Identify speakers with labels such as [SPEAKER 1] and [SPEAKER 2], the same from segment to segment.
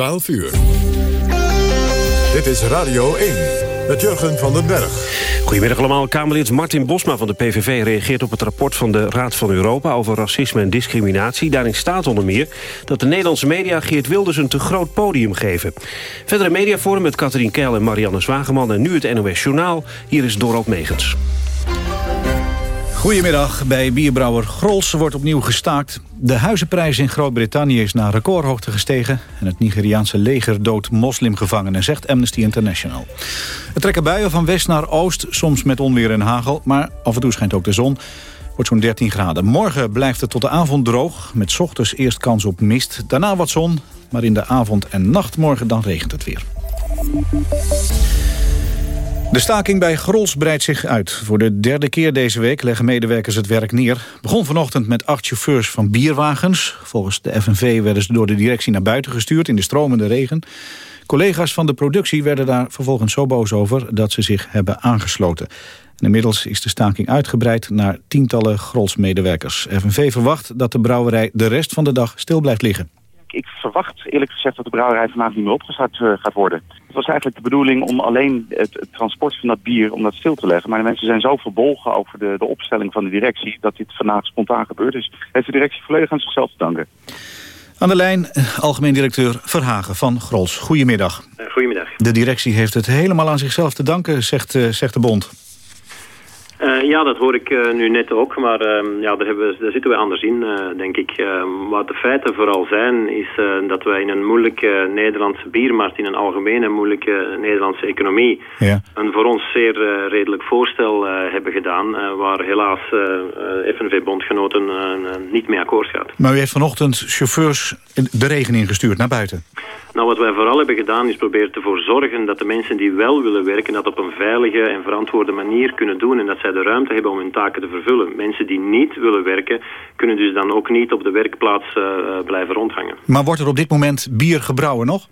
[SPEAKER 1] 12 uur. Dit is Radio 1 met Jurgen van den Berg.
[SPEAKER 2] Goedemiddag allemaal. Kamerlid Martin Bosma van de PVV reageert op het rapport van de Raad van Europa over racisme en discriminatie. Daarin staat onder meer dat de Nederlandse media Geert Wilders een te groot podium geven. Verder een mediaforum met Katrien Keil en Marianne Zwageman en nu het NOS Journaal. Hier is Dorot Megens.
[SPEAKER 3] Goedemiddag. Bij bierbrouwer Grols wordt opnieuw gestaakt. De huizenprijs in Groot-Brittannië is naar recordhoogte gestegen... en het Nigeriaanse leger doodt moslimgevangenen, zegt Amnesty International. Het trekken buien van west naar oost, soms met onweer en hagel... maar af en toe schijnt ook de zon. Wordt zo'n 13 graden. Morgen blijft het tot de avond droog, met ochtends eerst kans op mist. Daarna wat zon, maar in de avond en nacht morgen dan regent het weer. De staking bij Grols breidt zich uit. Voor de derde keer deze week leggen medewerkers het werk neer. Begon vanochtend met acht chauffeurs van bierwagens. Volgens de FNV werden ze door de directie naar buiten gestuurd in de stromende regen. Collega's van de productie werden daar vervolgens zo boos over dat ze zich hebben aangesloten. En inmiddels is de staking uitgebreid naar tientallen Grols-medewerkers. FNV verwacht dat de brouwerij de rest van de dag stil blijft liggen
[SPEAKER 4] ik verwacht eerlijk gezegd dat de brouwerij vandaag niet meer opgestart uh, gaat worden. Het was eigenlijk de bedoeling om alleen het, het, transport van dat bier om dat stil te leggen. Maar de mensen zijn zo verbolgen over de, de opstelling van de directie dat dit vandaag spontaan gebeurt. Dus heeft de directie volledig aan zichzelf te danken.
[SPEAKER 3] Aan de lijn, eh, algemeen directeur Verhagen van Grols. Goedemiddag.
[SPEAKER 5] Uh, goedemiddag.
[SPEAKER 3] De directie heeft het helemaal aan zichzelf te danken, zegt, zegt de bond.
[SPEAKER 5] Uh, ja, dat hoor ik uh, nu net ook, maar uh, ja, daar, hebben, daar zitten we anders in, denk ik. Ehm, wat de feiten vooral zijn, is dat wij in een moeilijke Nederlandse biermarkt, in een algemene moeilijke Nederlandse economie,
[SPEAKER 3] ja.
[SPEAKER 5] een voor ons zeer redelijk voorstel hebben gedaan, waar helaas FNV-bondgenoten niet mee akkoord gaat.
[SPEAKER 3] Maar u heeft vanochtend chauffeurs de regen ingestuurd naar buiten?
[SPEAKER 5] Nou, wat wij vooral hebben gedaan is proberen ervoor zorgen dat de mensen die wel willen werken, dat op een veilige en verantwoorde manier kunnen doen en dat zij de ruimte hebben om hun taken te vervullen. Mensen die niet willen werken, kunnen dus dan ook niet op de werkplaats uh, blijven rondhangen.
[SPEAKER 3] Maar wordt er op dit moment bier gebrouwen nog?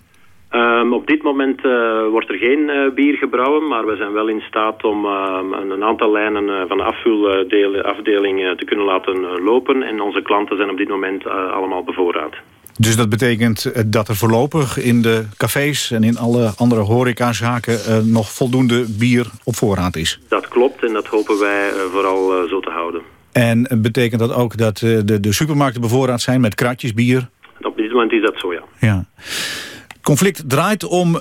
[SPEAKER 5] Um, op dit moment uh, wordt er geen uh, bier gebrouwen, maar we zijn wel in staat om uh, een aantal lijnen van de afvulafdeling te kunnen laten lopen. En onze klanten zijn op dit moment allemaal bevoorraad.
[SPEAKER 3] Dus dat betekent dat er voorlopig in de cafés en in alle andere horecazaken uh, nog voldoende bier op voorraad is?
[SPEAKER 5] Dat klopt en dat hopen wij uh, vooral uh, zo te houden.
[SPEAKER 3] En betekent dat ook dat de, de supermarkten bevoorraad zijn met kratjes bier?
[SPEAKER 5] Op dit moment is dat zo, ja.
[SPEAKER 3] ja. Het conflict draait om 2%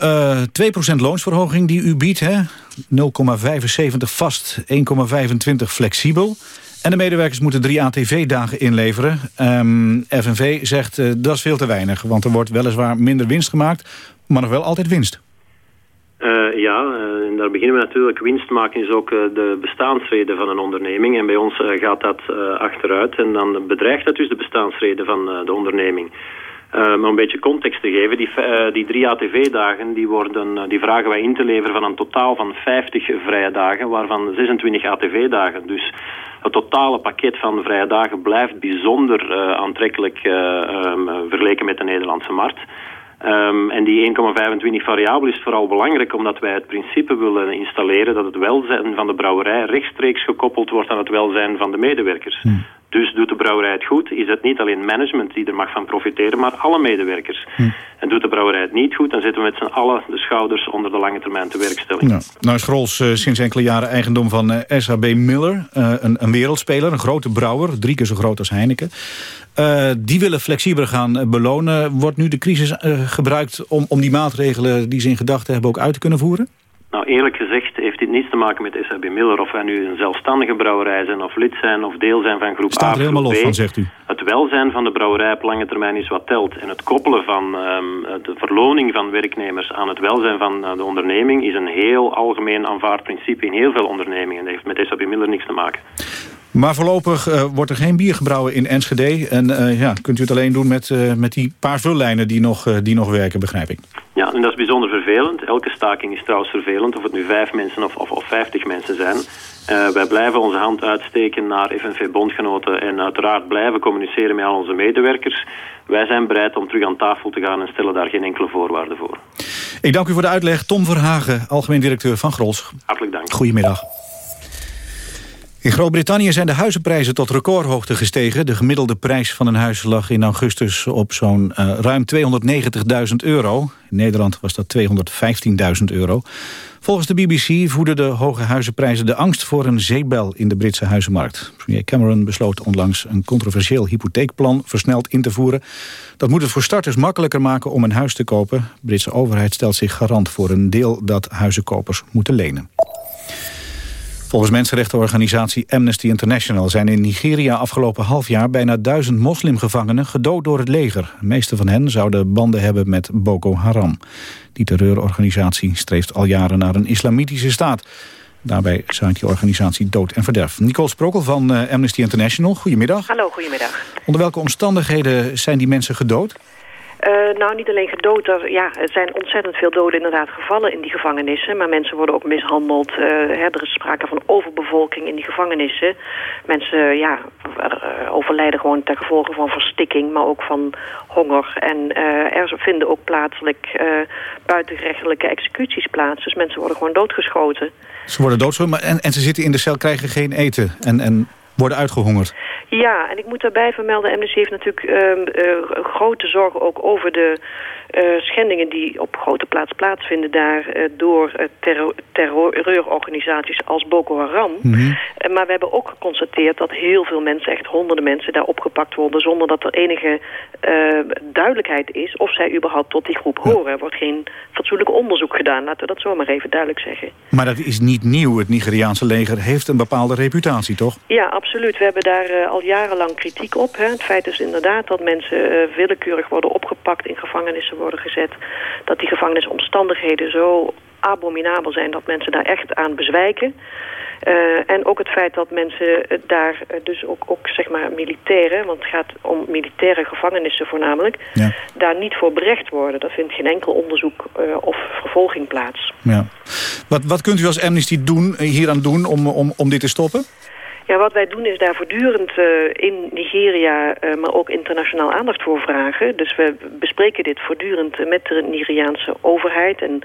[SPEAKER 3] loonsverhoging die u biedt. 0,75 vast, 1,25 flexibel. En de medewerkers moeten drie ATV-dagen inleveren. Um, FNV zegt uh, dat is veel te weinig. Want er wordt weliswaar minder winst gemaakt, maar nog wel altijd winst.
[SPEAKER 5] Uh, ja, uh, en daar beginnen we natuurlijk. Winst maken is ook de bestaansreden van een onderneming. En bij ons gaat dat achteruit. En dan bedreigt dat dus de bestaansreden van de onderneming. Uh, om een beetje context te geven, die, uh, die drie ATV-dagen die uh, die vragen wij in te leveren van een totaal van 50 vrije dagen, waarvan 26 ATV-dagen. Dus het totale pakket van vrije dagen blijft bijzonder aantrekkelijk um, vergeleken met de Nederlandse markt. Um, en die 1,25 variabel is vooral belangrijk omdat wij het principe willen installeren dat het welzijn van de brouwerij rechtstreeks gekoppeld wordt aan het welzijn van de medewerkers. Hmm. Dus doet de brouwerij het goed, is het niet alleen management die er mag van profiteren, maar alle medewerkers. Hm. En doet de brouwerij het niet goed, dan zetten we met z'n allen de schouders onder de lange termijn te werkstelling.
[SPEAKER 3] Nou, nou is Grols uh, sinds enkele jaren eigendom van uh, eh, SHB Miller, uh, een, een, wereldspeler, een grote brouwer, drie keer zo groot als Heineken. die willen flexibeler gaan belonen. Wordt nu de crisis gebruikt om, om die maatregelen die ze in gedachten hebben ook uit te kunnen voeren?
[SPEAKER 5] Nou, eerlijk gezegd heeft dit niets te maken met SAB Miller. Of wij nu een zelfstandige brouwerij zijn of lid zijn of deel zijn van groep
[SPEAKER 3] Staat
[SPEAKER 5] A
[SPEAKER 3] er helemaal los van, zegt u.
[SPEAKER 5] Het welzijn van de brouwerij op lange termijn is wat telt. En het koppelen van um, de verloning van werknemers aan het welzijn van uh, de onderneming is een heel algemeen aanvaard principe in heel veel ondernemingen. Dat heeft met SAB Miller niks te maken.
[SPEAKER 3] Maar voorlopig uh, wordt er geen bier gebrouwen in Enschede. En uh, ja, kunt u het alleen doen met, uh, met die paar vullijnen die nog, die nog werken, begrijp ik.
[SPEAKER 5] Ja, en dat is bijzonder vervelend. Elke staking is trouwens vervelend, of het nu vijf mensen of, of, of vijftig mensen zijn. wij blijven onze hand uitsteken naar FNV-bondgenoten en uiteraard blijven communiceren met al onze medewerkers. Wij zijn bereid om terug aan tafel te gaan en stellen daar geen enkele voorwaarde voor.
[SPEAKER 3] Ik dank u voor de uitleg. Tom Verhagen, algemeen directeur van Grols.
[SPEAKER 5] Hartelijk dank.
[SPEAKER 3] Goedemiddag. In Groot-Brittannië zijn de huizenprijzen tot recordhoogte gestegen. De gemiddelde prijs van een huis lag in augustus op zo'n uh, ruim 290.000 euro. In Nederland was dat 215.000 euro. Volgens de BBC voeden de hoge huizenprijzen de angst voor een zeebel in de Britse huizenmarkt. Premier Cameron besloot onlangs een controversieel hypotheekplan versneld in te voeren. Dat moet het voor starters makkelijker maken om een huis te kopen. De Britse overheid stelt zich garant voor een deel dat huizenkopers moeten lenen. Volgens mensenrechtenorganisatie Amnesty International zijn in Nigeria afgelopen half jaar bijna duizend moslimgevangenen gedood door het leger. De meeste van hen zouden banden hebben met Boko Haram. Die terreurorganisatie streeft al jaren naar een islamitische staat. Daarbij zaait die organisatie dood en verderf. Nicole Sprokel van eh, Amnesty International, goedemiddag.
[SPEAKER 6] Hallo, goedemiddag.
[SPEAKER 3] Onder welke omstandigheden zijn die mensen gedood?
[SPEAKER 6] Uh, nou, niet alleen gedood. Er, ja, er zijn ontzettend veel doden inderdaad gevallen in die gevangenissen. Maar mensen worden ook mishandeld. Hè, er is sprake van overbevolking in die gevangenissen. Mensen ja, uh, overlijden gewoon ten gevolge van verstikking, maar ook van honger. En er vinden ook plaatselijk buitengerechtelijke executies plaats. Dus mensen worden gewoon doodgeschoten.
[SPEAKER 3] Ze worden doodgeschoten en, en ze zitten in de cel, krijgen geen eten. En, en worden uitgehongerd.
[SPEAKER 6] Ja, en ik moet daarbij vermelden, Amnesty heeft natuurlijk uh, grote zorgen ook over de uh, schendingen die op grote plaats plaatsvinden daar uh, door terror terreurorganisaties als Boko Haram. Mm -hmm. maar we hebben ook geconstateerd dat heel veel mensen, echt honderden mensen, daar opgepakt worden zonder dat er enige duidelijkheid is of zij überhaupt tot die groep horen. Er wordt geen fatsoenlijk onderzoek gedaan, laten we dat zomaar even duidelijk zeggen.
[SPEAKER 3] Maar dat is niet nieuw. Het Nigeriaanse leger heeft een bepaalde reputatie, toch?
[SPEAKER 6] Ja, absoluut. We hebben daar al jarenlang kritiek op. Hè. Het feit is inderdaad dat mensen willekeurig worden opgepakt in gevangenissen worden gezet. Dat die gevangenisomstandigheden zo abominabel zijn dat mensen daar echt aan bezwijken. Uh, en ook het feit dat mensen daar dus ook, ook zeg maar militairen, want het gaat om militaire gevangenissen voornamelijk, ja. daar niet voor berecht worden. Dat vindt geen enkel onderzoek uh, of vervolging plaats.
[SPEAKER 3] Ja. Wat, wat kunt u als Amnesty doen, hieraan doen om, om, om dit te stoppen?
[SPEAKER 6] Ja, wat wij doen is daar voortdurend uh, in Nigeria, uh, maar ook internationaal aandacht voor vragen. Dus we bespreken dit voortdurend met de Nigeriaanse overheid en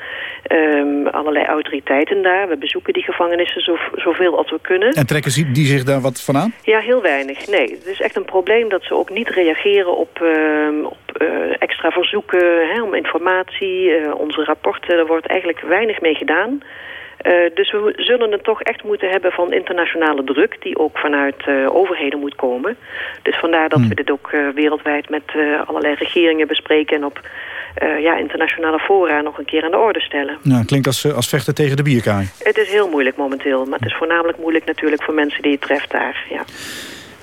[SPEAKER 6] um, allerlei autoriteiten daar. We bezoeken die gevangenissen zo, zoveel als we kunnen.
[SPEAKER 3] En trekken die zich daar wat van aan?
[SPEAKER 6] Ja, heel weinig. Nee, het is echt een probleem dat ze ook niet reageren op, uh, op uh, extra verzoeken hè, om informatie. Onze rapporten, er wordt eigenlijk weinig mee gedaan. Uh, dus we zullen het toch echt moeten hebben van internationale druk... die ook vanuit uh, overheden moet komen. Dus vandaar dat hmm. we dit ook uh, wereldwijd met allerlei regeringen bespreken... en op ja, internationale fora nog een keer aan de orde stellen.
[SPEAKER 3] Nou, klinkt als, als vechten tegen de bierkaai.
[SPEAKER 6] Het is heel moeilijk momenteel. Maar het is voornamelijk moeilijk natuurlijk voor mensen die het treft daar. Ja.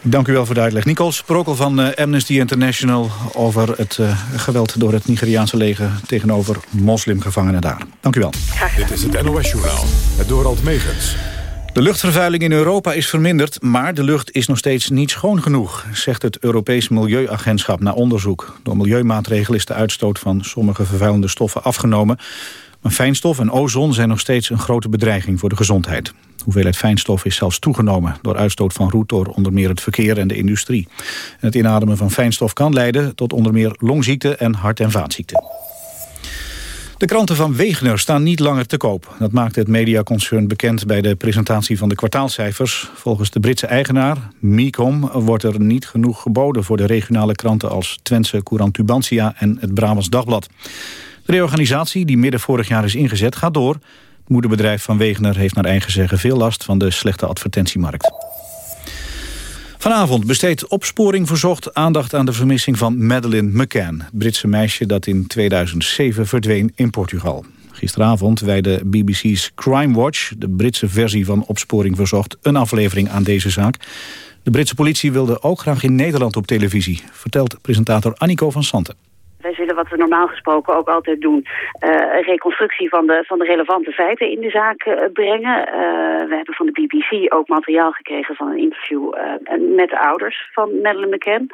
[SPEAKER 3] Dank u wel voor de uitleg. Nicole Sprokel van uh, Amnesty International... over het uh, geweld door het Nigeriaanse leger... tegenover moslimgevangenen daar. Dank u wel.
[SPEAKER 1] Dit is het NOS-journaal. Het Dorald Megens.
[SPEAKER 3] De luchtvervuiling in Europa is verminderd... maar de lucht is nog steeds niet schoon genoeg... zegt het Europees Milieuagentschap na onderzoek. Door milieumaatregelen is de uitstoot van sommige vervuilende stoffen afgenomen... Maar fijnstof en ozon zijn nog steeds een grote bedreiging voor de gezondheid. De hoeveelheid fijnstof is zelfs toegenomen door uitstoot van roet door onder meer het verkeer en de industrie. Het inademen van fijnstof kan leiden tot onder meer longziekten en hart- en vaatziekten. De kranten van Wegener staan niet langer te koop. Dat maakte het mediaconcern bekend bij de presentatie van de kwartaalcijfers. Volgens de Britse eigenaar, Mecom, wordt er niet genoeg geboden... voor de regionale kranten als Twentse Courant Tubantia en het Brabants Dagblad. De reorganisatie, die midden vorig jaar is ingezet, gaat door. Het moederbedrijf van Wegener heeft naar eigen zeggen veel last van de slechte advertentiemarkt. Vanavond besteedt Opsporing Verzocht aandacht aan de vermissing van Madeleine McCann. Britse meisje dat in 2007 verdween in Portugal. Gisteravond wijde BBC's Crime Watch, de Britse versie van Opsporing Verzocht, een aflevering aan deze zaak. De Britse politie wilde ook graag in Nederland op televisie, vertelt presentator Annico van Santen.
[SPEAKER 7] Wij zullen wat we normaal gesproken ook altijd doen... Uh, een reconstructie van de, van de relevante feiten in de zaak uh, brengen. Uh, we hebben van de BBC ook materiaal gekregen van een interview... met de ouders van Madeleine McCann.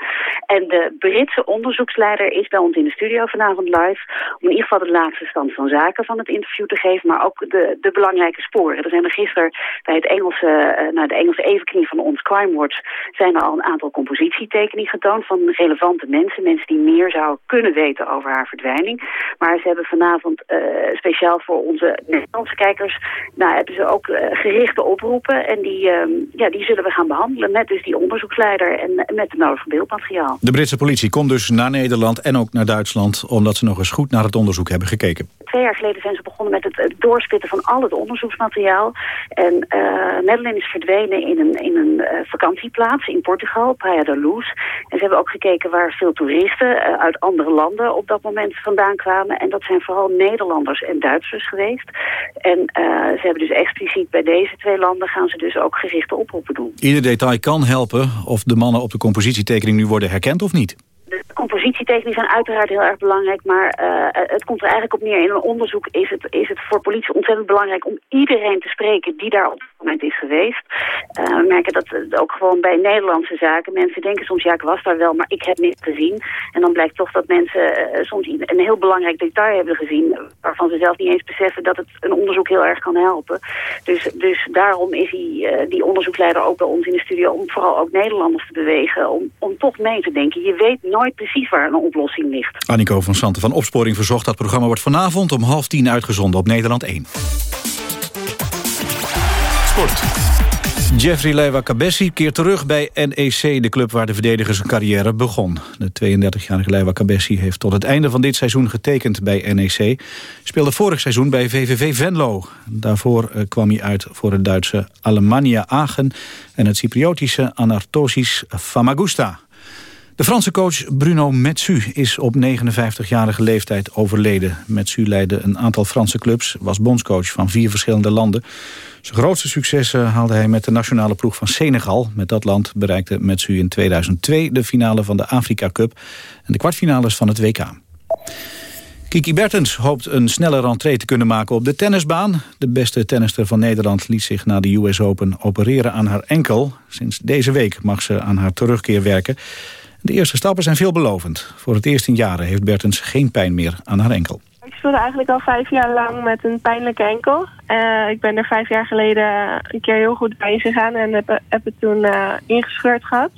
[SPEAKER 7] En de Britse onderzoeksleider is bij ons in de studio vanavond live... om in ieder geval de laatste stand van zaken van het interview te geven... maar ook de, de belangrijke sporen. Er zijn er gisteren bij het Engelse, nou, de Engelse evenknie van ons Crime Watch... zijn er al een aantal compositietekeningen getoond van relevante mensen. Mensen die meer zouden kunnen weten over haar verdwijning. Maar ze hebben vanavond speciaal voor onze Nederlandse kijkers... Nou, hebben ze ook gerichte oproepen. En die, ehm, ja, die zullen we gaan behandelen met dus die onderzoeksleider... en met het nodige beeldmateriaal.
[SPEAKER 3] De Britse politie komt dus naar Nederland en ook naar Duitsland... omdat ze nog eens goed naar het onderzoek hebben gekeken.
[SPEAKER 7] Twee jaar geleden zijn ze begonnen met het, doorspitten van al het onderzoeksmateriaal. En uh, Madeleine is verdwenen in een, in een vakantieplaats in Portugal, Praia da Luz. En ze hebben ook gekeken waar veel toeristen uit andere landen op dat moment vandaan kwamen. En dat zijn vooral Nederlanders en Duitsers geweest. En ze hebben dus expliciet bij deze twee landen gaan ze dus ook gerichte oproepen doen.
[SPEAKER 3] Ieder detail kan helpen of de mannen op de compositietekening nu worden herkend of niet
[SPEAKER 7] de compositietechniek zijn uiteraard heel erg belangrijk, maar uh, het komt er eigenlijk op neer. In een onderzoek is het, is het voor politie ontzettend belangrijk om iedereen te spreken die daar op het moment is geweest. Uh, we merken dat ook gewoon bij Nederlandse zaken. Mensen denken soms, ja ik was daar wel, maar ik heb niks gezien. En dan blijkt toch dat mensen soms een heel belangrijk detail hebben gezien, waarvan ze zelf niet eens beseffen dat het een onderzoek heel erg kan helpen. Dus, dus daarom is die, die onderzoeksleider ook bij ons in de studio om vooral ook Nederlanders te bewegen, om, om toch mee te denken. Je weet nooit precies waar een oplossing ligt.
[SPEAKER 3] Annico van Santen van Opsporing Verzocht. Dat programma wordt vanavond om half tien uitgezonden op Nederland 1. Sport. Jeffrey Leiva Cabessi keert terug bij NEC, de club waar de verdediger zijn carrière begon. De 32-jarige Leiva Cabessi heeft tot het einde van dit seizoen getekend bij NEC. Speelde vorig seizoen bij VVV Venlo. Daarvoor eh, kwam hij uit voor het Duitse Alemannia Aachen en het Cypriotische Anartosis Famagusta. De Franse coach Bruno Metsu is op 59-jarige leeftijd overleden. Metsu leidde een aantal Franse clubs, was bondscoach van vier verschillende landen. Zijn grootste successen haalde hij met de nationale ploeg van Senegal. Met dat land bereikte Metsu in 2002 de finale van de Afrika Cup... en de kwartfinales van het WK. Kiki Bertens hoopt een snelle rentree te kunnen maken op de tennisbaan. De beste tennister van Nederland liet zich na de US Open opereren aan haar enkel. Sinds deze week mag ze aan haar terugkeer werken. De eerste stappen zijn veelbelovend. Voor het eerst in jaren heeft Bertens geen pijn meer aan haar enkel.
[SPEAKER 8] Ik speelde eigenlijk al vijf jaar lang met een pijnlijke enkel. Uh, ik ben er vijf jaar geleden een keer heel goed bij gegaan en heb, heb het toen uh, ingescheurd gehad.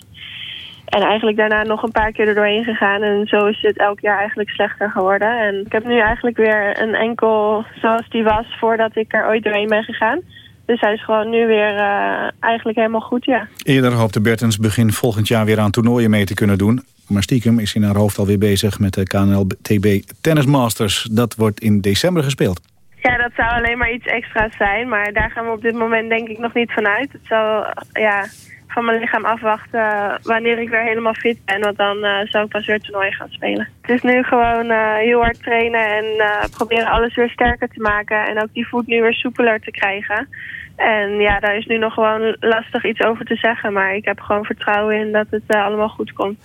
[SPEAKER 8] En eigenlijk daarna nog een paar keer er doorheen gegaan. En zo is het elk jaar eigenlijk slechter geworden. En ik heb nu eigenlijk weer een enkel zoals die was voordat ik er ooit doorheen ben gegaan. Dus hij is gewoon nu weer uh, eigenlijk helemaal goed, ja.
[SPEAKER 3] Eerder hoopte Bertens begin volgend jaar weer aan toernooien mee te kunnen doen. Maar stiekem is in haar hoofd alweer bezig met de KNL-TB Tennis Masters. Dat wordt in december gespeeld.
[SPEAKER 8] Ja, dat zou alleen maar iets extra's zijn. Maar daar gaan we op dit moment denk ik nog niet vanuit. Het zal, ja, van mijn lichaam afwachten wanneer ik weer helemaal fit ben. Want dan uh, zou ik pas weer toernooi gaan spelen. Het is nu gewoon uh, heel hard trainen en proberen alles weer sterker te maken. En ook die voet nu weer soepeler te krijgen. En ja, daar is nu nog gewoon lastig iets over te zeggen. Maar ik heb gewoon vertrouwen in dat het allemaal goed komt.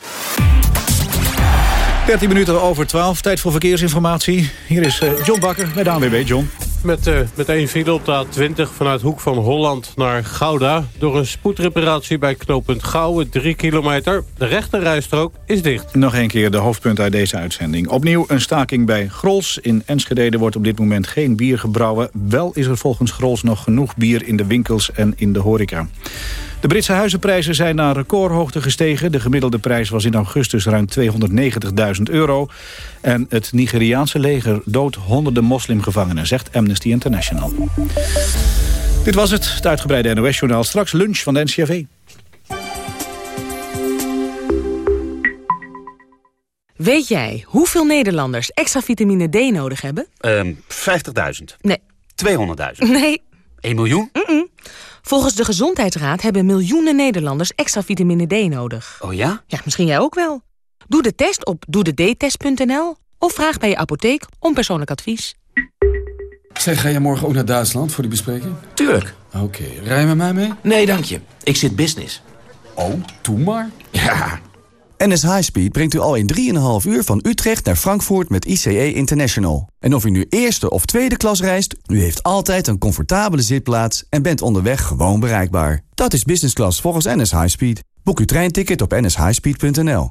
[SPEAKER 3] 13 minuten over 12, tijd voor verkeersinformatie. Hier is John Bakker met de ANWB. John.
[SPEAKER 9] Met, uh, met één file op de A20 vanuit Hoek van Holland naar Gouda. Door een spoedreparatie bij knooppunt Gouwen, 3 kilometer. De rechterrijstrook is dicht.
[SPEAKER 3] Nog een keer de hoofdpunt uit deze uitzending. Opnieuw een staking bij Grols. In Enschede wordt op dit moment geen bier gebrouwen. Wel is er volgens Grols nog genoeg bier in de winkels en in de horeca. De Britse huizenprijzen zijn naar recordhoogte gestegen. De gemiddelde prijs was in augustus ruim 290.000 euro. En het Nigeriaanse leger doodt honderden moslimgevangenen, zegt Amnesty International. Dit was het, het uitgebreide NOS-journaal. Straks lunch van de NCRV.
[SPEAKER 10] Weet jij hoeveel Nederlanders extra vitamine D nodig hebben?
[SPEAKER 11] Um, 50.000.
[SPEAKER 10] Nee.
[SPEAKER 11] 200.000.
[SPEAKER 10] Nee.
[SPEAKER 11] 1 miljoen?
[SPEAKER 10] Mm -mm. Volgens de Gezondheidsraad hebben miljoenen Nederlanders extra vitamine D nodig.
[SPEAKER 11] Oh ja?
[SPEAKER 10] Ja, misschien jij ook wel. Doe de test op doedetest.nl of vraag bij je apotheek om persoonlijk advies.
[SPEAKER 12] Zeg, ga je morgen ook naar Duitsland voor die bespreking?
[SPEAKER 11] Tuurlijk.
[SPEAKER 12] Oké, okay. rij je met mij mee?
[SPEAKER 11] Nee, dank je. Ik zit business.
[SPEAKER 12] Oh, doe maar.
[SPEAKER 11] Ja.
[SPEAKER 13] NS High Speed brengt u al in 3,5 uur van Utrecht naar Frankfurt met ICE International. En of u nu eerste of tweede klas reist, u heeft altijd een comfortabele zitplaats en bent onderweg gewoon bereikbaar. Dat is business class volgens NS High Speed. Boek uw treinticket op nshighspeed.nl.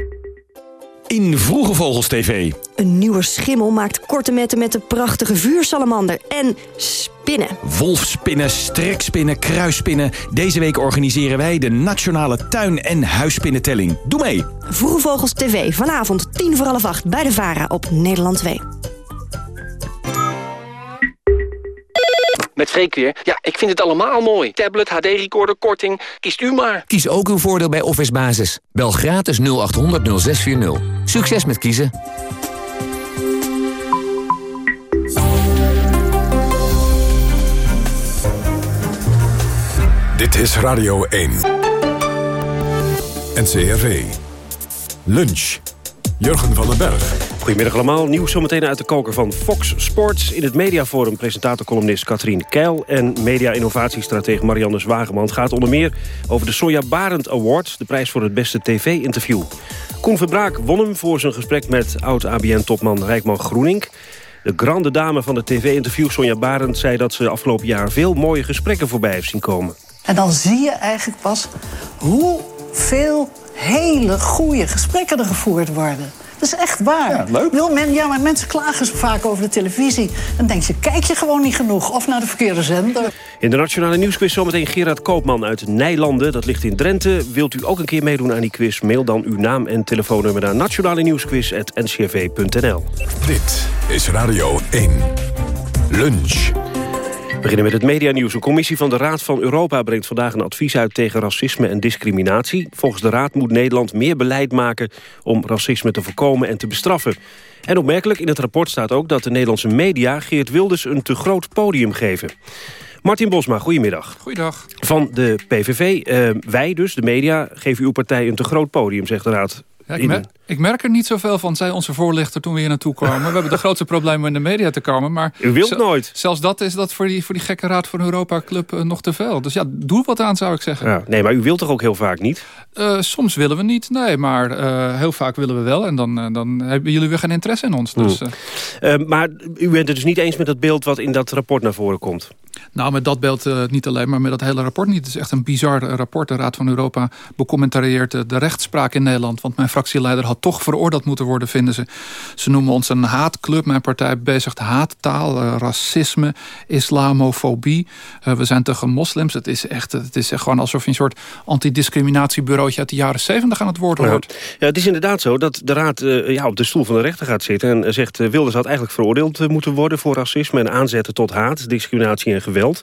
[SPEAKER 14] In Vroege Vogels TV.
[SPEAKER 15] Een nieuwe schimmel maakt korte metten met de prachtige vuursalamander. En spinnen.
[SPEAKER 14] Wolfspinnen, strekspinnen, kruisspinnen. Deze week organiseren wij de Nationale Tuin- en Huisspinnentelling. Doe mee!
[SPEAKER 15] Vroege Vogels TV, vanavond tien voor half acht bij de VARA op Nederland 2.
[SPEAKER 16] Met Freek weer. Ja, ik vind het allemaal mooi. Tablet, HD-recorder, korting. Kiest u maar.
[SPEAKER 17] Kies ook uw voordeel bij Office Basis. Bel gratis 0800 0640. Succes met kiezen.
[SPEAKER 1] Dit is Radio 1. NCRV. Lunch. Jurgen van den Berg.
[SPEAKER 2] Goedemiddag allemaal. Nieuws zometeen uit de koker van Fox Sports. In het mediaforum presentator-columnist Katrien Keil... en media-innovatiestratege Marianne Zwageman. Het gaat onder meer over de Sonja Barend Award... de prijs voor het beste tv-interview. Koen Verbraak won hem voor zijn gesprek met oud-ABN-topman Rijkman Groening. De grande dame van de tv-interview, Sonja Barend... zei dat ze afgelopen jaar veel mooie gesprekken voorbij heeft zien komen.
[SPEAKER 18] En dan zie je eigenlijk pas hoeveel hele goede gesprekken er gevoerd worden. Dat is echt waar.
[SPEAKER 3] Ja, leuk.
[SPEAKER 18] Wil men, ja, maar mensen klagen zo vaak over de televisie. Dan denk je, kijk je gewoon niet genoeg. Of naar de verkeerde zender.
[SPEAKER 2] In de Nationale Nieuwsquiz zometeen Gerard Koopman uit Nijlanden. Dat ligt in Drenthe. Wilt u ook een keer meedoen aan die quiz? Mail dan uw naam en telefoonnummer naar nationale nieuwsquiz.ncrv.nl.
[SPEAKER 1] Dit is Radio 1. Lunch.
[SPEAKER 2] We beginnen met het medianieuws. Een commissie van de Raad van Europa brengt vandaag een advies uit tegen racisme en discriminatie. Volgens de Raad moet Nederland meer beleid maken om racisme te voorkomen en te bestraffen. En opmerkelijk, in het rapport staat ook dat de Nederlandse media Geert Wilders een te groot podium geven. Martin Bosma, goedemiddag.
[SPEAKER 19] Goeiedag.
[SPEAKER 2] Van de PVV, eh, wij dus, de media, geven uw partij een te groot podium, zegt de Raad.
[SPEAKER 19] Ja, ik, mer ik, merk er niet zoveel van, zei onze voorlichter toen we hier naartoe kwamen. We hebben de grootste problemen in de media te komen. Maar
[SPEAKER 2] U wilt nooit.
[SPEAKER 19] Zelfs dat is dat voor die, voor die gekke Raad van Europa Club uh, nog te veel. Dus ja, doe wat aan zou ik zeggen.
[SPEAKER 2] Ja, nee, maar u wilt toch ook heel vaak niet?
[SPEAKER 19] Uh, soms willen we niet, nee. Maar uh, heel vaak willen we wel. En dan, dan hebben jullie weer geen interesse in ons. Dus,
[SPEAKER 2] hmm. maar u bent het dus niet eens met dat beeld wat in dat rapport naar voren komt?
[SPEAKER 19] Nou, met dat beeld uh, niet alleen, maar met dat hele rapport niet. Het is echt een bizar rapport. De Raad van Europa becommentarieert de rechtspraak in Nederland. Want mijn fractieleider had toch veroordeeld moeten worden, vinden ze. Ze noemen ons een haatclub. Mijn partij bezigt haattaal, uh, racisme, islamofobie. We zijn tegen moslims. Het is echt, het is echt gewoon alsof je een soort antidiscriminatiebureautje uit de jaren zeventig aan het woord hoort.
[SPEAKER 2] Ja. ja, het is inderdaad zo dat de Raad ja, op de stoel van de rechter gaat zitten. En zegt, Wilders had eigenlijk veroordeeld moeten worden voor racisme en aanzetten tot haat, discriminatie en geweld.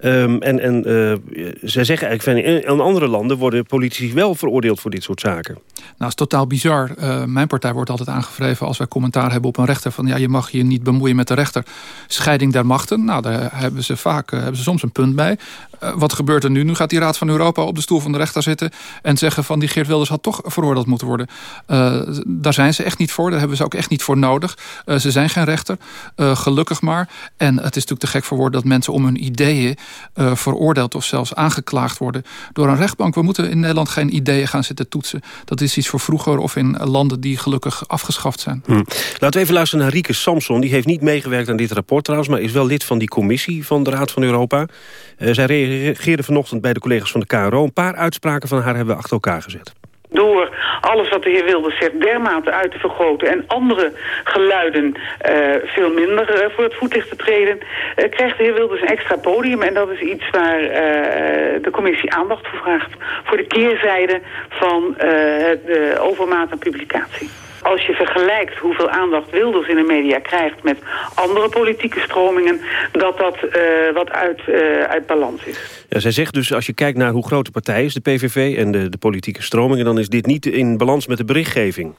[SPEAKER 2] Um, en en uh, zij zeggen eigenlijk van in, andere landen worden politici wel veroordeeld voor dit soort zaken.
[SPEAKER 19] Nou, is totaal bizar. Uh, mijn partij wordt altijd aangevreven als wij commentaar hebben op een rechter van ja, je mag je niet bemoeien met de rechter. Scheiding der machten. Nou, daar hebben ze vaak uh, hebben ze soms een punt bij. wat gebeurt er nu? Nu gaat die Raad van Europa op de stoel van de rechter zitten en zeggen van die Geert Wilders had toch veroordeeld moeten worden. daar zijn ze echt niet voor. Daar hebben ze ook echt niet voor nodig. ze zijn geen rechter. gelukkig maar. En het is natuurlijk te gek voor woorden dat mensen om hun ideeën uh, veroordeeld of zelfs aangeklaagd worden door een rechtbank. We moeten in Nederland geen ideeën gaan zitten toetsen. Dat is iets voor vroeger of in landen die gelukkig afgeschaft zijn.
[SPEAKER 2] Hm. Laten we even luisteren naar Rieke Samson. Die heeft niet meegewerkt aan dit rapport trouwens, maar is wel lid van die commissie van de Raad van Europa. Uh, zij reageerde vanochtend bij de collega's van de KRO. Een paar uitspraken van haar hebben we achter elkaar gezet
[SPEAKER 20] door alles wat de heer Wilders zegt dermate uit te vergroten... en andere geluiden uh, veel minder uh, voor het voetlicht te treden... Uh, krijgt de heer Wilders een extra podium. En dat is iets waar de commissie aandacht voor vraagt. Voor de keerzijde van de overmaat aan publicatie. Als je vergelijkt hoeveel aandacht Wilders in de media krijgt met andere politieke stromingen, dat dat uh, wat uit, uh, uit balans is.
[SPEAKER 2] Ja, zij zegt dus, als je kijkt naar hoe groot de partij is, de PVV en de, de politieke stromingen, dan is dit niet in balans met de berichtgeving.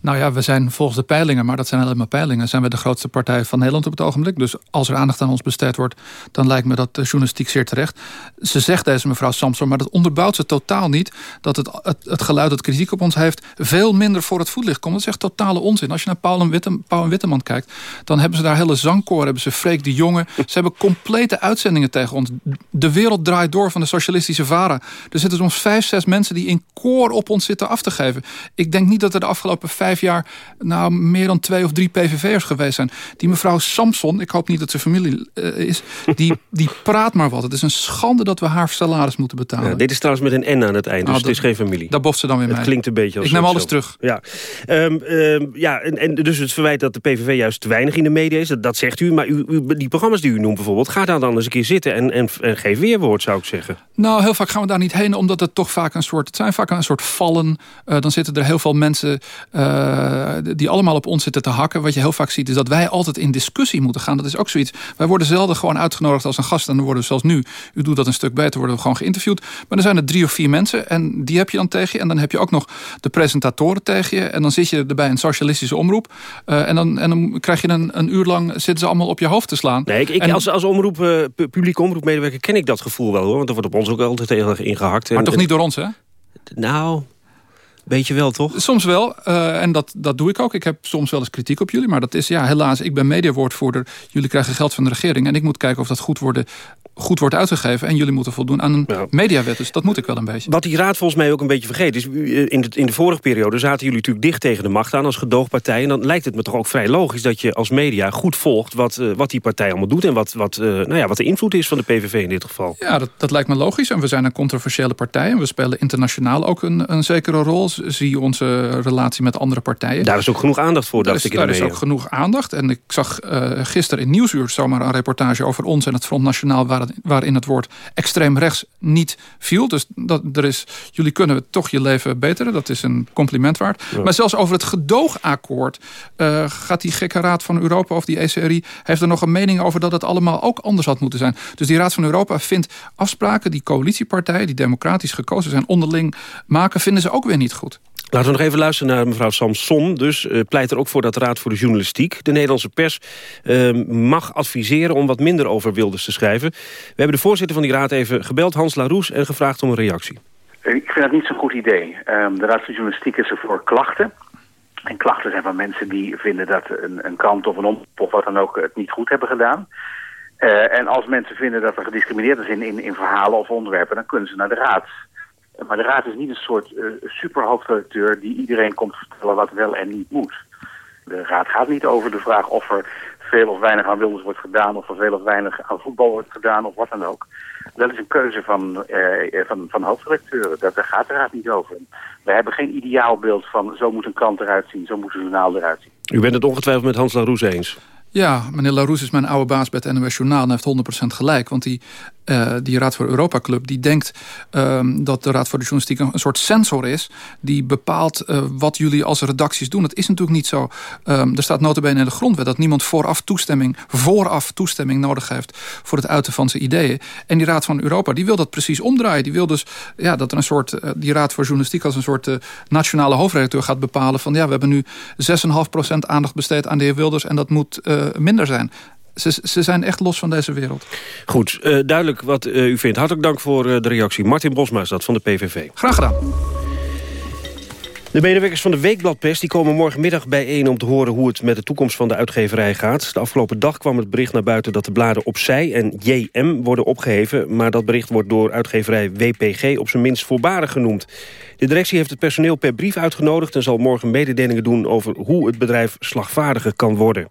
[SPEAKER 19] Nou ja, we zijn volgens de peilingen, maar dat zijn alleen maar peilingen... zijn we de grootste partij van Nederland op het ogenblik. Dus als er aandacht aan ons besteed wordt... dan lijkt me dat journalistiek zeer terecht. Ze zegt deze mevrouw Samson, maar dat onderbouwt ze totaal niet... dat het, het, geluid dat kritiek op ons heeft... veel minder voor het voetlicht komt. Dat is echt totale onzin. Als je naar Paul en, Witte, Paul en Witteman kijkt... dan hebben ze daar hele zangkoren, hebben ze Freek de Jonge. Ze hebben complete uitzendingen tegen ons. De wereld draait door van de socialistische vara. Er zitten soms vijf, zes mensen die in koor op ons zitten af te geven. Ik denk niet dat er de afgelopen vijf jaar... nou meer dan twee of drie PVV'ers geweest zijn. Die mevrouw Samson, ik hoop niet dat ze familie uh, is... Die, die praat maar wat. Het is een schande dat we haar salaris moeten betalen.
[SPEAKER 2] Ja, dit is trouwens met een N aan het eind, dus ah, het is geen familie.
[SPEAKER 19] Daar boft ze dan weer mee.
[SPEAKER 2] Het klinkt een beetje als...
[SPEAKER 19] Ik neem alles terug.
[SPEAKER 2] Ja, um, um, ja en, en, dus het verwijt dat de PVV juist te weinig in de media is. Dat, dat zegt u, maar u, u, die programma's die u noemt bijvoorbeeld... ga daar dan eens een keer zitten en, en, en geef weerwoord, zou ik zeggen.
[SPEAKER 19] Nou, heel vaak gaan we daar niet heen, omdat het toch vaak een soort... het zijn vaak een soort vallen. Uh, dan zitten er heel veel mensen uh, die allemaal op ons zitten te hakken. Wat je heel vaak ziet is dat wij altijd in discussie moeten gaan. Dat is ook zoiets. Wij worden zelden gewoon uitgenodigd als een gast... en dan worden we zelfs nu, u doet dat een stuk beter, worden we gewoon geïnterviewd. Maar dan zijn er drie of vier mensen en die heb je dan tegen je. En dan heb je ook nog de presentatoren tegen je. En dan zit je erbij een socialistische omroep. Uh, en, dan, en dan krijg je een, een uur lang, zitten ze allemaal op je hoofd te slaan.
[SPEAKER 2] Nee, ik, ik
[SPEAKER 19] en,
[SPEAKER 2] als, als omroep, uh, publieke omroepmedewerker ken ik dat gevoel wel hoor. Want er wordt op ons ook altijd tegen ingehakt.
[SPEAKER 19] Maar
[SPEAKER 2] en,
[SPEAKER 19] toch niet door ons hè?
[SPEAKER 2] Nou, Weet je wel, toch?
[SPEAKER 19] Soms wel. Uh, en dat, dat doe ik ook. Ik heb soms wel eens kritiek op jullie. Maar dat is, ja, helaas, ik ben mediawoordvoerder. Jullie krijgen geld van de regering. En ik moet kijken of dat goed, worden, goed wordt uitgegeven. En jullie moeten voldoen aan een ja. mediawet. Dus dat moet ik wel een beetje.
[SPEAKER 2] Wat die raad volgens mij ook een beetje vergeet. is in de, in de vorige periode zaten jullie natuurlijk dicht tegen de macht aan... als gedoogpartij. En dan lijkt het me toch ook vrij logisch dat je als media goed volgt... wat, uh, wat die partij allemaal doet. En wat, wat, uh, nou ja, wat de invloed is van de PVV in dit geval.
[SPEAKER 19] Ja, dat, dat lijkt me logisch. En we zijn een controversiële partij. En we spelen internationaal ook een, een zekere rol. Zie onze relatie met andere partijen.
[SPEAKER 2] Daar is ook genoeg aandacht voor, dacht
[SPEAKER 19] is,
[SPEAKER 2] ik.
[SPEAKER 19] Daar is ook genoeg aandacht. En ik zag uh, gisteren in Nieuwsuur zomaar een reportage over ons en het Front Nationaal... Waar het, waarin het woord extreem rechts niet viel. Dus dat, er is, jullie kunnen toch je leven beteren. Dat is een compliment waard. Ja. Maar zelfs over het gedoogakkoord... Uh, gaat die gekke Raad van Europa of die ECRI... heeft er nog een mening over dat het allemaal ook anders had moeten zijn. Dus die Raad van Europa vindt afspraken... die coalitiepartijen, die democratisch gekozen zijn... onderling maken, vinden ze ook weer niet goed.
[SPEAKER 2] Laten we nog even luisteren naar mevrouw Samson. Dus uh, pleit er ook voor dat Raad voor de Journalistiek... de Nederlandse pers uh, mag adviseren om wat minder over Wilders te schrijven. We hebben de voorzitter van die raad even gebeld, Hans Laroes... en gevraagd om een reactie.
[SPEAKER 21] Ik vind dat niet zo'n goed idee. Um, de Raad voor de Journalistiek is er voor klachten. En klachten zijn van mensen die vinden dat een, een krant of een omroep of wat dan ook het niet goed hebben gedaan. Uh, en als mensen vinden dat er gediscrimineerd is in, in, in verhalen of onderwerpen... dan kunnen ze naar de Raad... Maar de raad is niet een soort uh, superhoofdredacteur die iedereen komt vertellen wat wel en niet moet. De raad gaat niet over de vraag of er veel of weinig aan Wilders wordt gedaan... of er veel of weinig aan voetbal wordt gedaan of wat dan ook. Dat is een keuze van, uh, van, van hoofdredacteuren. Dat, daar gaat de raad niet over. We hebben geen ideaalbeeld van zo moet een krant eruit zien, zo moet een journaal eruit zien.
[SPEAKER 2] U bent het ongetwijfeld met Hans Laroes eens.
[SPEAKER 19] Ja, meneer Laroes is mijn oude baas bij het NOS Journaal... en heeft 100% gelijk, want die, uh, die Raad voor Europa Club... die denkt um, dat de Raad voor de Journalistiek een, soort sensor is... die bepaalt uh, wat jullie als redacties doen. Dat is natuurlijk niet zo. Um, er staat notabene in de grondwet dat niemand vooraf toestemming... vooraf toestemming nodig heeft voor het uiten van zijn ideeën. En die Raad van Europa die wil dat precies omdraaien. Die wil dus ja, dat er een soort... Uh, die Raad voor Journalistiek als een soort nationale hoofdredacteur gaat bepalen... van ja, we hebben nu 6,5% aandacht besteed aan de heer Wilders... en dat moet minder zijn. Ze, ze, zijn echt los van deze wereld.
[SPEAKER 2] Goed, uh, duidelijk wat uh, u vindt. Hartelijk dank voor uh, de reactie. Martin Bosma is dat van de PVV.
[SPEAKER 19] Graag gedaan.
[SPEAKER 2] De medewerkers van de Weekbladpers die komen morgenmiddag bijeen om te horen hoe het met de toekomst van de uitgeverij gaat. De afgelopen dag kwam het bericht naar buiten dat de bladen Opzij en JM worden opgeheven. Maar dat bericht wordt door uitgeverij WPG op zijn minst voorbarig genoemd. De directie heeft het personeel per brief uitgenodigd en zal morgen mededelingen doen over hoe het bedrijf slagvaardiger kan worden.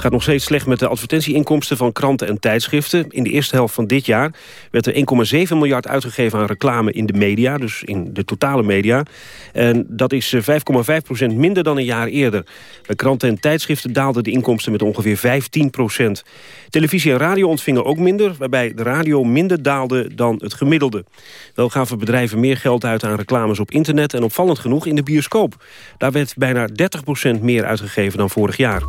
[SPEAKER 2] Het gaat nog steeds slecht met de advertentieinkomsten van kranten en tijdschriften. In de eerste helft van dit jaar werd er 1,7 miljard uitgegeven aan reclame in de media. Dus in de totale media. En dat is 5,5% minder dan een jaar eerder. Bij kranten en tijdschriften daalden de inkomsten met ongeveer 15% Televisie en radio ontvingen ook minder. Waarbij de radio minder daalde dan het gemiddelde. Wel gaven bedrijven meer geld uit aan reclames op internet. En opvallend genoeg in de bioscoop. Daar werd bijna 30% meer uitgegeven dan vorig jaar.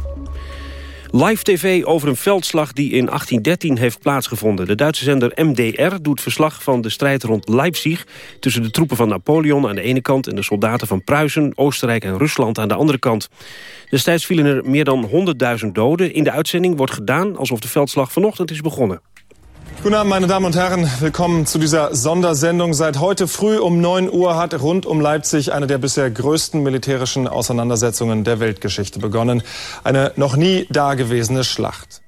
[SPEAKER 2] Live tv over een veldslag die in 1813 heeft plaatsgevonden. De Duitse zender MDR doet verslag van de strijd rond Leipzig... tussen de troepen van Napoleon aan de ene kant... en de soldaten van Pruisen, Oostenrijk en Rusland aan de andere kant. Destijds vielen er meer dan 100.000 doden. In de uitzending wordt gedaan alsof de veldslag vanochtend is begonnen.
[SPEAKER 22] Guten Abend, meine Damen und Herren. Willkommen zu dieser Sondersendung. Seit heute früh um 9 Uhr hat rund um Leipzig eine der bisher größten militärischen Auseinandersetzungen der Weltgeschichte begonnen. Eine noch nie dagewesene Schlacht.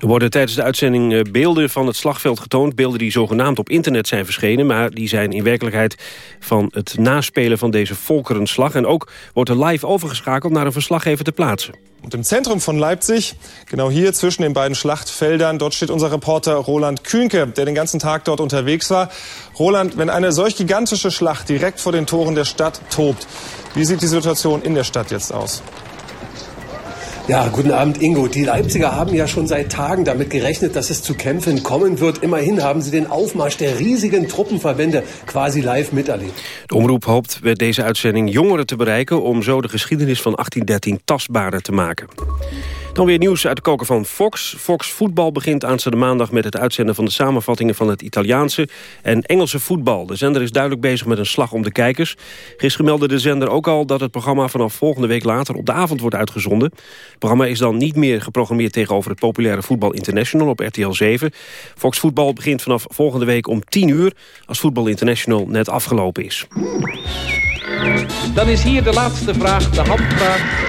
[SPEAKER 2] Er worden tijdens de uitzending eh, beelden van het slagveld getoond. Beelden die zogenaamd op internet zijn verschenen. Maar die zijn in werkelijkheid van het naspelen van deze volkerenslag. En ook wordt er live overgeschakeld naar een verslaggever te plaatsen.
[SPEAKER 22] Und im Zentrum von Leipzig, genau hier zwischen den beiden Schlachtfeldern, dort steht unser Reporter Roland Kühnke, der den ganzen Tag dort unterwegs war. Roland, wenn eine solch gigantische Schlacht direkt vor den Toren der Stadt tobt, wie sieht die Situation in der Stadt jetzt aus?
[SPEAKER 23] Ja, guten Abend, Ingo. Die Leipziger haben ja schon seit Tagen damit gerechnet, dass es zu Kämpfen kommen wird. Immerhin haben sie den Aufmarsch der riesigen Truppenverbände quasi live miterlebt.
[SPEAKER 2] De omroep hoopt met deze uitzending jongeren te bereiken... om zo de geschiedenis van 1813 tastbaarder te maken. Dan weer nieuws uit de koker van Fox. Fox Voetbal begint aanstaande maandag met het uitzenden van de samenvattingen van het Italiaanse en Engelse voetbal. De zender is duidelijk bezig met een slag om de kijkers. Gisteren meldde de zender ook al dat het programma vanaf volgende week later op de avond wordt uitgezonden. Het programma is dan niet meer geprogrammeerd tegenover het populaire Voetbal International op RTL 7. Fox Voetbal begint vanaf volgende week om 10 uur als Voetbal International net afgelopen is.
[SPEAKER 24] Dan is hier de laatste vraag, de handvraag.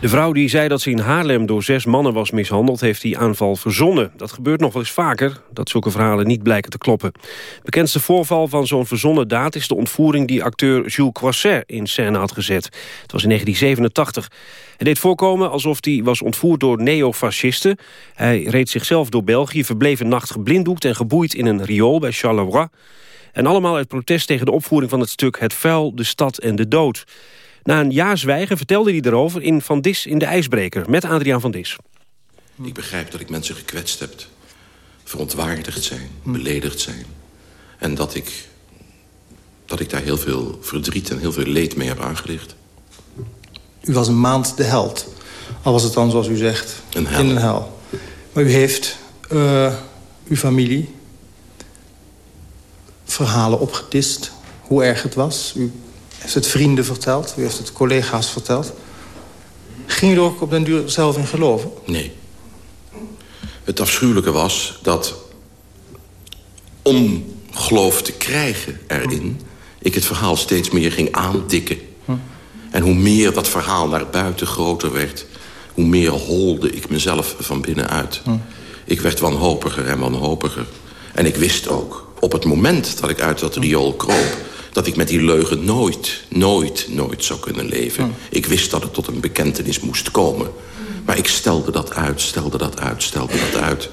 [SPEAKER 2] De vrouw die zei dat ze in Haarlem door zes mannen was mishandeld... heeft die aanval verzonnen. Dat gebeurt nog wel eens vaker, dat zulke verhalen niet blijken te kloppen. Bekendste voorval van zo'n verzonnen daad... is de ontvoering die acteur Jules Croisset in scène had gezet. Het was in 1987. Hij deed voorkomen alsof hij was ontvoerd door neofascisten. Hij reed zichzelf door België, verbleef een nacht geblinddoekt... en geboeid in een riool bij Charleroi. En allemaal uit protest tegen de opvoering van het stuk... Het vuil, de stad en de dood. Na een jaar zwijgen vertelde hij erover in Van Dis in de IJsbreker... met Adriaan van Dis.
[SPEAKER 25] Ik begrijp dat ik mensen gekwetst heb. Verontwaardigd zijn, beledigd zijn. En dat ik, dat ik daar heel veel verdriet en heel veel leed mee heb aangelicht.
[SPEAKER 26] U was een maand de held. Al was het dan, zoals u zegt,
[SPEAKER 25] Een hel.
[SPEAKER 26] in een hel. Maar u heeft eh, uw familie verhalen opgedist. Hoe erg het was. U heeft het vrienden verteld. U heeft het collega's verteld. Ging u er ook op den duur zelf in geloven?
[SPEAKER 25] Nee. Het afschuwelijke was dat om geloof te krijgen erin... ik het verhaal steeds meer ging aandikken. En hoe meer dat verhaal naar buiten groter werd... hoe meer holde ik mezelf van binnenuit. Ik werd wanhopiger en wanhopiger. En ik wist ook, op het moment dat ik uit dat riool kroop... dat ik met die leugen nooit, nooit, nooit zou kunnen leven. Ik wist dat het tot een bekentenis moest komen. Maar ik stelde dat uit, stelde dat uit, stelde dat uit...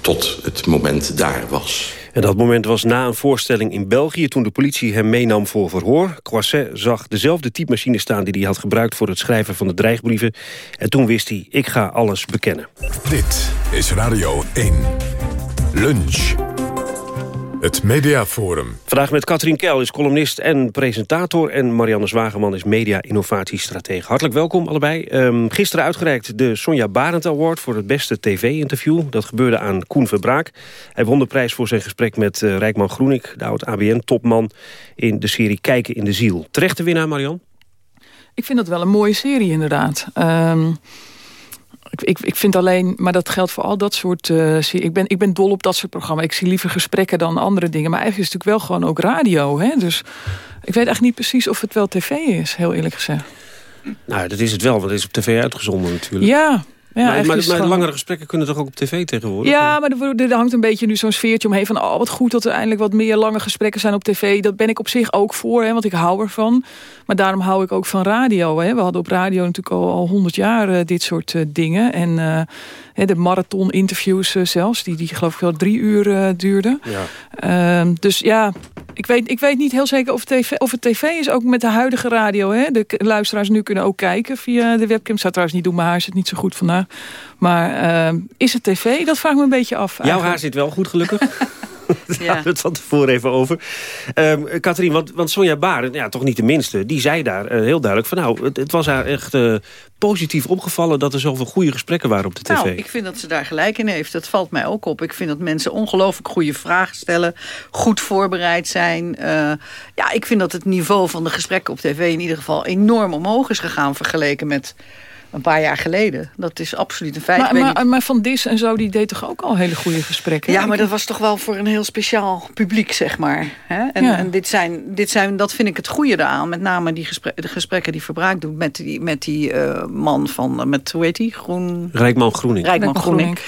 [SPEAKER 25] tot het moment daar was.
[SPEAKER 2] En dat moment was na een voorstelling in België... toen de politie hem meenam voor verhoor. Croisset zag dezelfde typemachine staan die hij had gebruikt... voor het schrijven van de dreigbrieven. En toen wist hij, ik ga alles bekennen.
[SPEAKER 1] Dit is Radio 1. Lunch. Het Mediaforum.
[SPEAKER 2] Vandaag met Katrien Kel is columnist en presentator... en Marianne Zwageman is media-innovatiestratege. Hartelijk welkom allebei. Ehm, gisteren uitgereikt de Sonja Barend Award... voor het beste tv-interview. Dat gebeurde aan Koen Verbraak. Hij won de prijs voor zijn gesprek met uh, Rijkman Groenik... de oud-ABN-topman in de serie Kijken in de Ziel. Terechte winnaar, Marianne?
[SPEAKER 27] Ik vind dat wel een mooie serie, inderdaad. Um... Ik, ik, ik, vind alleen, maar dat geldt voor al dat soort... Uh, ik, ben, ik ben dol op dat soort programma's. Ik zie liever gesprekken dan andere dingen. Maar eigenlijk is het natuurlijk wel gewoon ook radio. Hè? Dus ik weet echt niet precies of het wel tv is, heel eerlijk gezegd.
[SPEAKER 2] Nou, dat is het wel, want het is op tv uitgezonden natuurlijk.
[SPEAKER 27] Ja, ja,
[SPEAKER 2] maar, maar, langere gesprekken kunnen toch ook op tv tegenwoordig?
[SPEAKER 27] Ja, maar er, er hangt een beetje nu zo'n sfeertje omheen van... oh, wat goed dat er eindelijk wat meer lange gesprekken zijn op tv. Dat ben ik op zich ook voor, hè, want ik hou ervan. Maar daarom hou ik ook van radio. Hè. We hadden op radio natuurlijk al honderd jaar uh, dit soort uh, dingen. En uh, de marathon-interviews zelfs, die, die geloof ik wel drie uur duurden.
[SPEAKER 2] Ja.
[SPEAKER 27] Ehm, dus ja, ik weet, ik weet niet heel zeker of, TV, of het tv is, ook met de huidige radio. Hè. De luisteraars nu kunnen ook kijken via de webcam. Zou trouwens niet doen, mijn haar zit niet zo goed vandaag. Maar uh, is het tv? Dat vraag ik me een beetje af.
[SPEAKER 2] Jouw haar zit wel goed, gelukkig. Daar hadden we het van tevoren even over. Um, Katrien, want, want Sonja Baren, ja, toch niet de minste... die zei daar uh, heel duidelijk van... nou, het, het was haar echt uh, positief opgevallen... dat er zoveel goede gesprekken waren op de tv.
[SPEAKER 28] Nou, ik vind dat ze daar gelijk in heeft. Dat valt mij ook op. Ik vind dat mensen ongelooflijk goede vragen stellen... goed voorbereid zijn. Uh, ja, ik vind dat het niveau van de gesprekken op tv... in ieder geval enorm omhoog is gegaan... vergeleken met een paar jaar geleden. Dat is absoluut een feit.
[SPEAKER 27] Maar, maar, maar, Van Dis en zo, die deed toch ook al hele goede gesprekken?
[SPEAKER 28] Ja, maar dat was toch wel voor een heel speciaal publiek, zeg maar. Hè? En,
[SPEAKER 27] Ja.
[SPEAKER 28] en dit zijn, dit zijn, dat vind ik het goede eraan. Met name die gesprekken, de gesprekken die Verbraak doet met die, met die eh, man van, eh, met, hoe heet die? Groen...
[SPEAKER 2] Rijkman Groening.
[SPEAKER 28] Rijkman
[SPEAKER 27] Rijkman
[SPEAKER 28] Groening.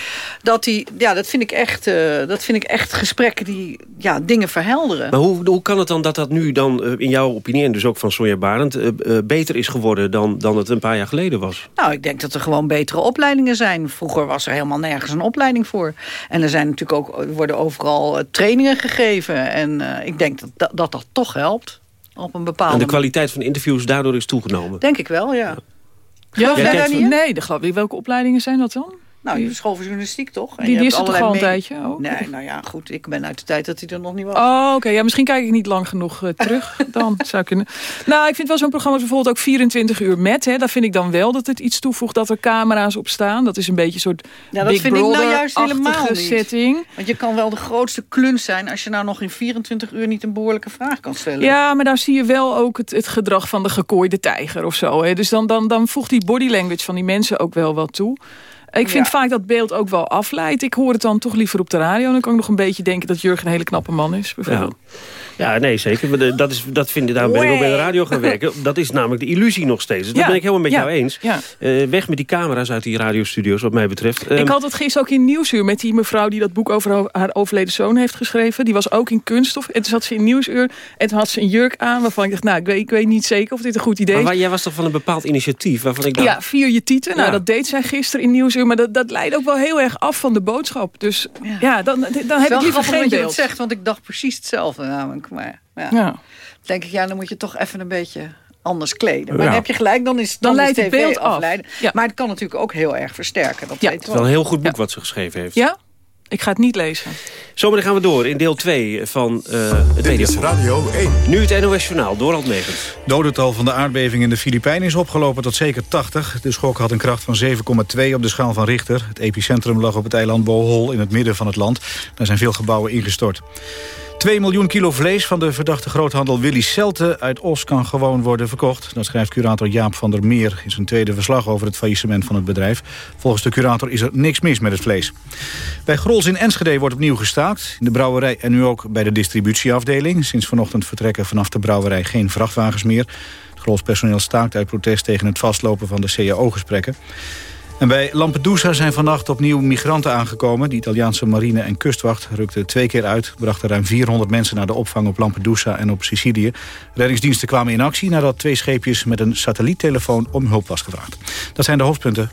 [SPEAKER 28] Dat, die, ja, dat, vind ik echt, eh, dat vind ik echt gesprekken die ja, dingen verhelderen.
[SPEAKER 2] Maar hoe, hoe kan het dan dat dat nu dan in jouw opinie... en dus ook van Sonja Barend... beter is geworden dan, dan het een paar jaar geleden was?
[SPEAKER 28] Nou, ik denk dat er gewoon betere opleidingen zijn. Vroeger was er helemaal nergens een opleiding voor. En er zijn natuurlijk ook, er worden overal eh, trainingen gegeven. En eh, ik denk dat dat, dat dat toch helpt. Op een bepaalde
[SPEAKER 2] En de kwaliteit van interviews daardoor is toegenomen.
[SPEAKER 28] Denk ik wel, ja.
[SPEAKER 27] Ja,
[SPEAKER 28] Geloof jij
[SPEAKER 2] kent
[SPEAKER 28] daar
[SPEAKER 2] van-
[SPEAKER 28] niet in?
[SPEAKER 27] Nee, dat geloof ik. Welke opleidingen zijn dat dan?
[SPEAKER 28] Nou, je school voor journalistiek toch? En
[SPEAKER 27] Die-
[SPEAKER 28] je
[SPEAKER 27] die
[SPEAKER 28] hebt
[SPEAKER 27] is er toch al een tijdje ook?
[SPEAKER 28] Nee, nou ja, goed. Ik ben uit de tijd dat hij er nog niet was.
[SPEAKER 27] Oh, oké. Ja, misschien kijk ik niet lang genoeg eh, terug. dan zou kunnen. Nou, ik vind wel zo'n programma bijvoorbeeld ook 24 uur met. Hè. Daar vind ik dan wel dat het iets toevoegt dat er camera's op staan. Dat is een beetje een soort
[SPEAKER 28] Ja, dat
[SPEAKER 27] Big
[SPEAKER 28] vind ik nou juist helemaal niet.
[SPEAKER 27] setting.
[SPEAKER 28] Want je kan wel de grootste kluns zijn... als je nou nog in 24 uur niet een behoorlijke vraag kan stellen.
[SPEAKER 27] Ja, maar daar zie je wel ook het, het gedrag van de gekooide tijger of zo. Hè. Dus dan, dan, dan voegt die body language van die mensen ook wel wat toe. Ik vind
[SPEAKER 28] Ja.
[SPEAKER 27] vaak dat beeld ook wel afleidt. Ik hoor het dan toch liever op de radio. Dan kan ik nog een beetje denken dat Jurgen een hele knappe man is. Bijvoorbeeld.
[SPEAKER 2] Ja, nee, zeker. Maar Dat, is, dat vind ik, daarom ben ik ook bij de radio gaan werken. Dat is namelijk de illusie nog steeds. Dus dat
[SPEAKER 27] Ja,
[SPEAKER 2] ben ik helemaal met
[SPEAKER 27] ja,
[SPEAKER 2] jou eens.
[SPEAKER 27] ja.
[SPEAKER 2] Eh, weg met die camera's uit die radiostudio's, wat mij betreft. Ehm,
[SPEAKER 27] Ik had het gisteren ook in Nieuwsuur met die mevrouw die dat boek over haar overleden zoon heeft geschreven. Die was ook in kunststof. En toen zat ze in Nieuwsuur en toen had ze een jurk aan waarvan ik dacht, nou, ik weet, ik weet niet zeker of dit een goed idee
[SPEAKER 2] maar
[SPEAKER 27] is.
[SPEAKER 2] waar- jij was toch van een bepaald initiatief waarvan ik dacht...
[SPEAKER 27] Ja, vier je tieten. Nou,
[SPEAKER 2] Ja.
[SPEAKER 27] dat deed zij gisteren in Nieuwsuur. Maar dat, dat leidt ook wel heel erg af van de boodschap. Dus ja, dan, dan heb
[SPEAKER 28] Het
[SPEAKER 27] ik liever geen
[SPEAKER 28] dat je
[SPEAKER 27] beeld.
[SPEAKER 28] dat zegt, want ik dacht precies hetzelfde namelijk. Maar ja.
[SPEAKER 27] Ja.
[SPEAKER 28] denk ik, ja, dan moet je toch even een beetje anders kleden. Maar
[SPEAKER 27] Ja.
[SPEAKER 28] dan heb je gelijk, dan is,
[SPEAKER 27] Dan
[SPEAKER 28] dan
[SPEAKER 27] leidt het beeld af.
[SPEAKER 28] afleiden. Maar het kan natuurlijk ook heel erg versterken. Dat
[SPEAKER 27] Ja.
[SPEAKER 2] Het is wel een heel goed boek wat ze geschreven heeft.
[SPEAKER 27] Ja? Ik ga het niet lezen.
[SPEAKER 2] Zometeen gaan we door in deel 2 van eh het
[SPEAKER 1] Dit. Radio 1.
[SPEAKER 2] Nu het NOS Journaal, Dorald Megens.
[SPEAKER 3] Dodental van de aardbeving in de Filipijnen is opgelopen tot zeker 80. De schok had een kracht van 7,2 op de schaal van Richter. Het epicentrum lag op het eiland Bohol in het midden van het land. Daar zijn veel gebouwen ingestort. 2 miljoen kilo vlees van de verdachte groothandel Willy Celte uit Os kan gewoon worden verkocht. Dat schrijft curator Jaap van der Meer in zijn tweede verslag over het faillissement van het bedrijf. Volgens de curator is er niks mis met het vlees. Bij Grols in Enschede wordt opnieuw gestaakt. In de brouwerij en nu ook bij de distributieafdeling. Sinds vanochtend vertrekken vanaf de brouwerij geen vrachtwagens meer. Het Grols personeel staakt uit protest tegen het vastlopen van de CAO-gesprekken. En bij Lampedusa zijn vannacht opnieuw migranten aangekomen. De Italiaanse marine en kustwacht rukten twee keer uit. Brachten ruim 400 mensen naar de opvang op Lampedusa en op Sicilië. Reddingsdiensten kwamen in actie nadat twee scheepjes met een satelliettelefoon om hulp was gevraagd. Dat zijn de hoofdpunten.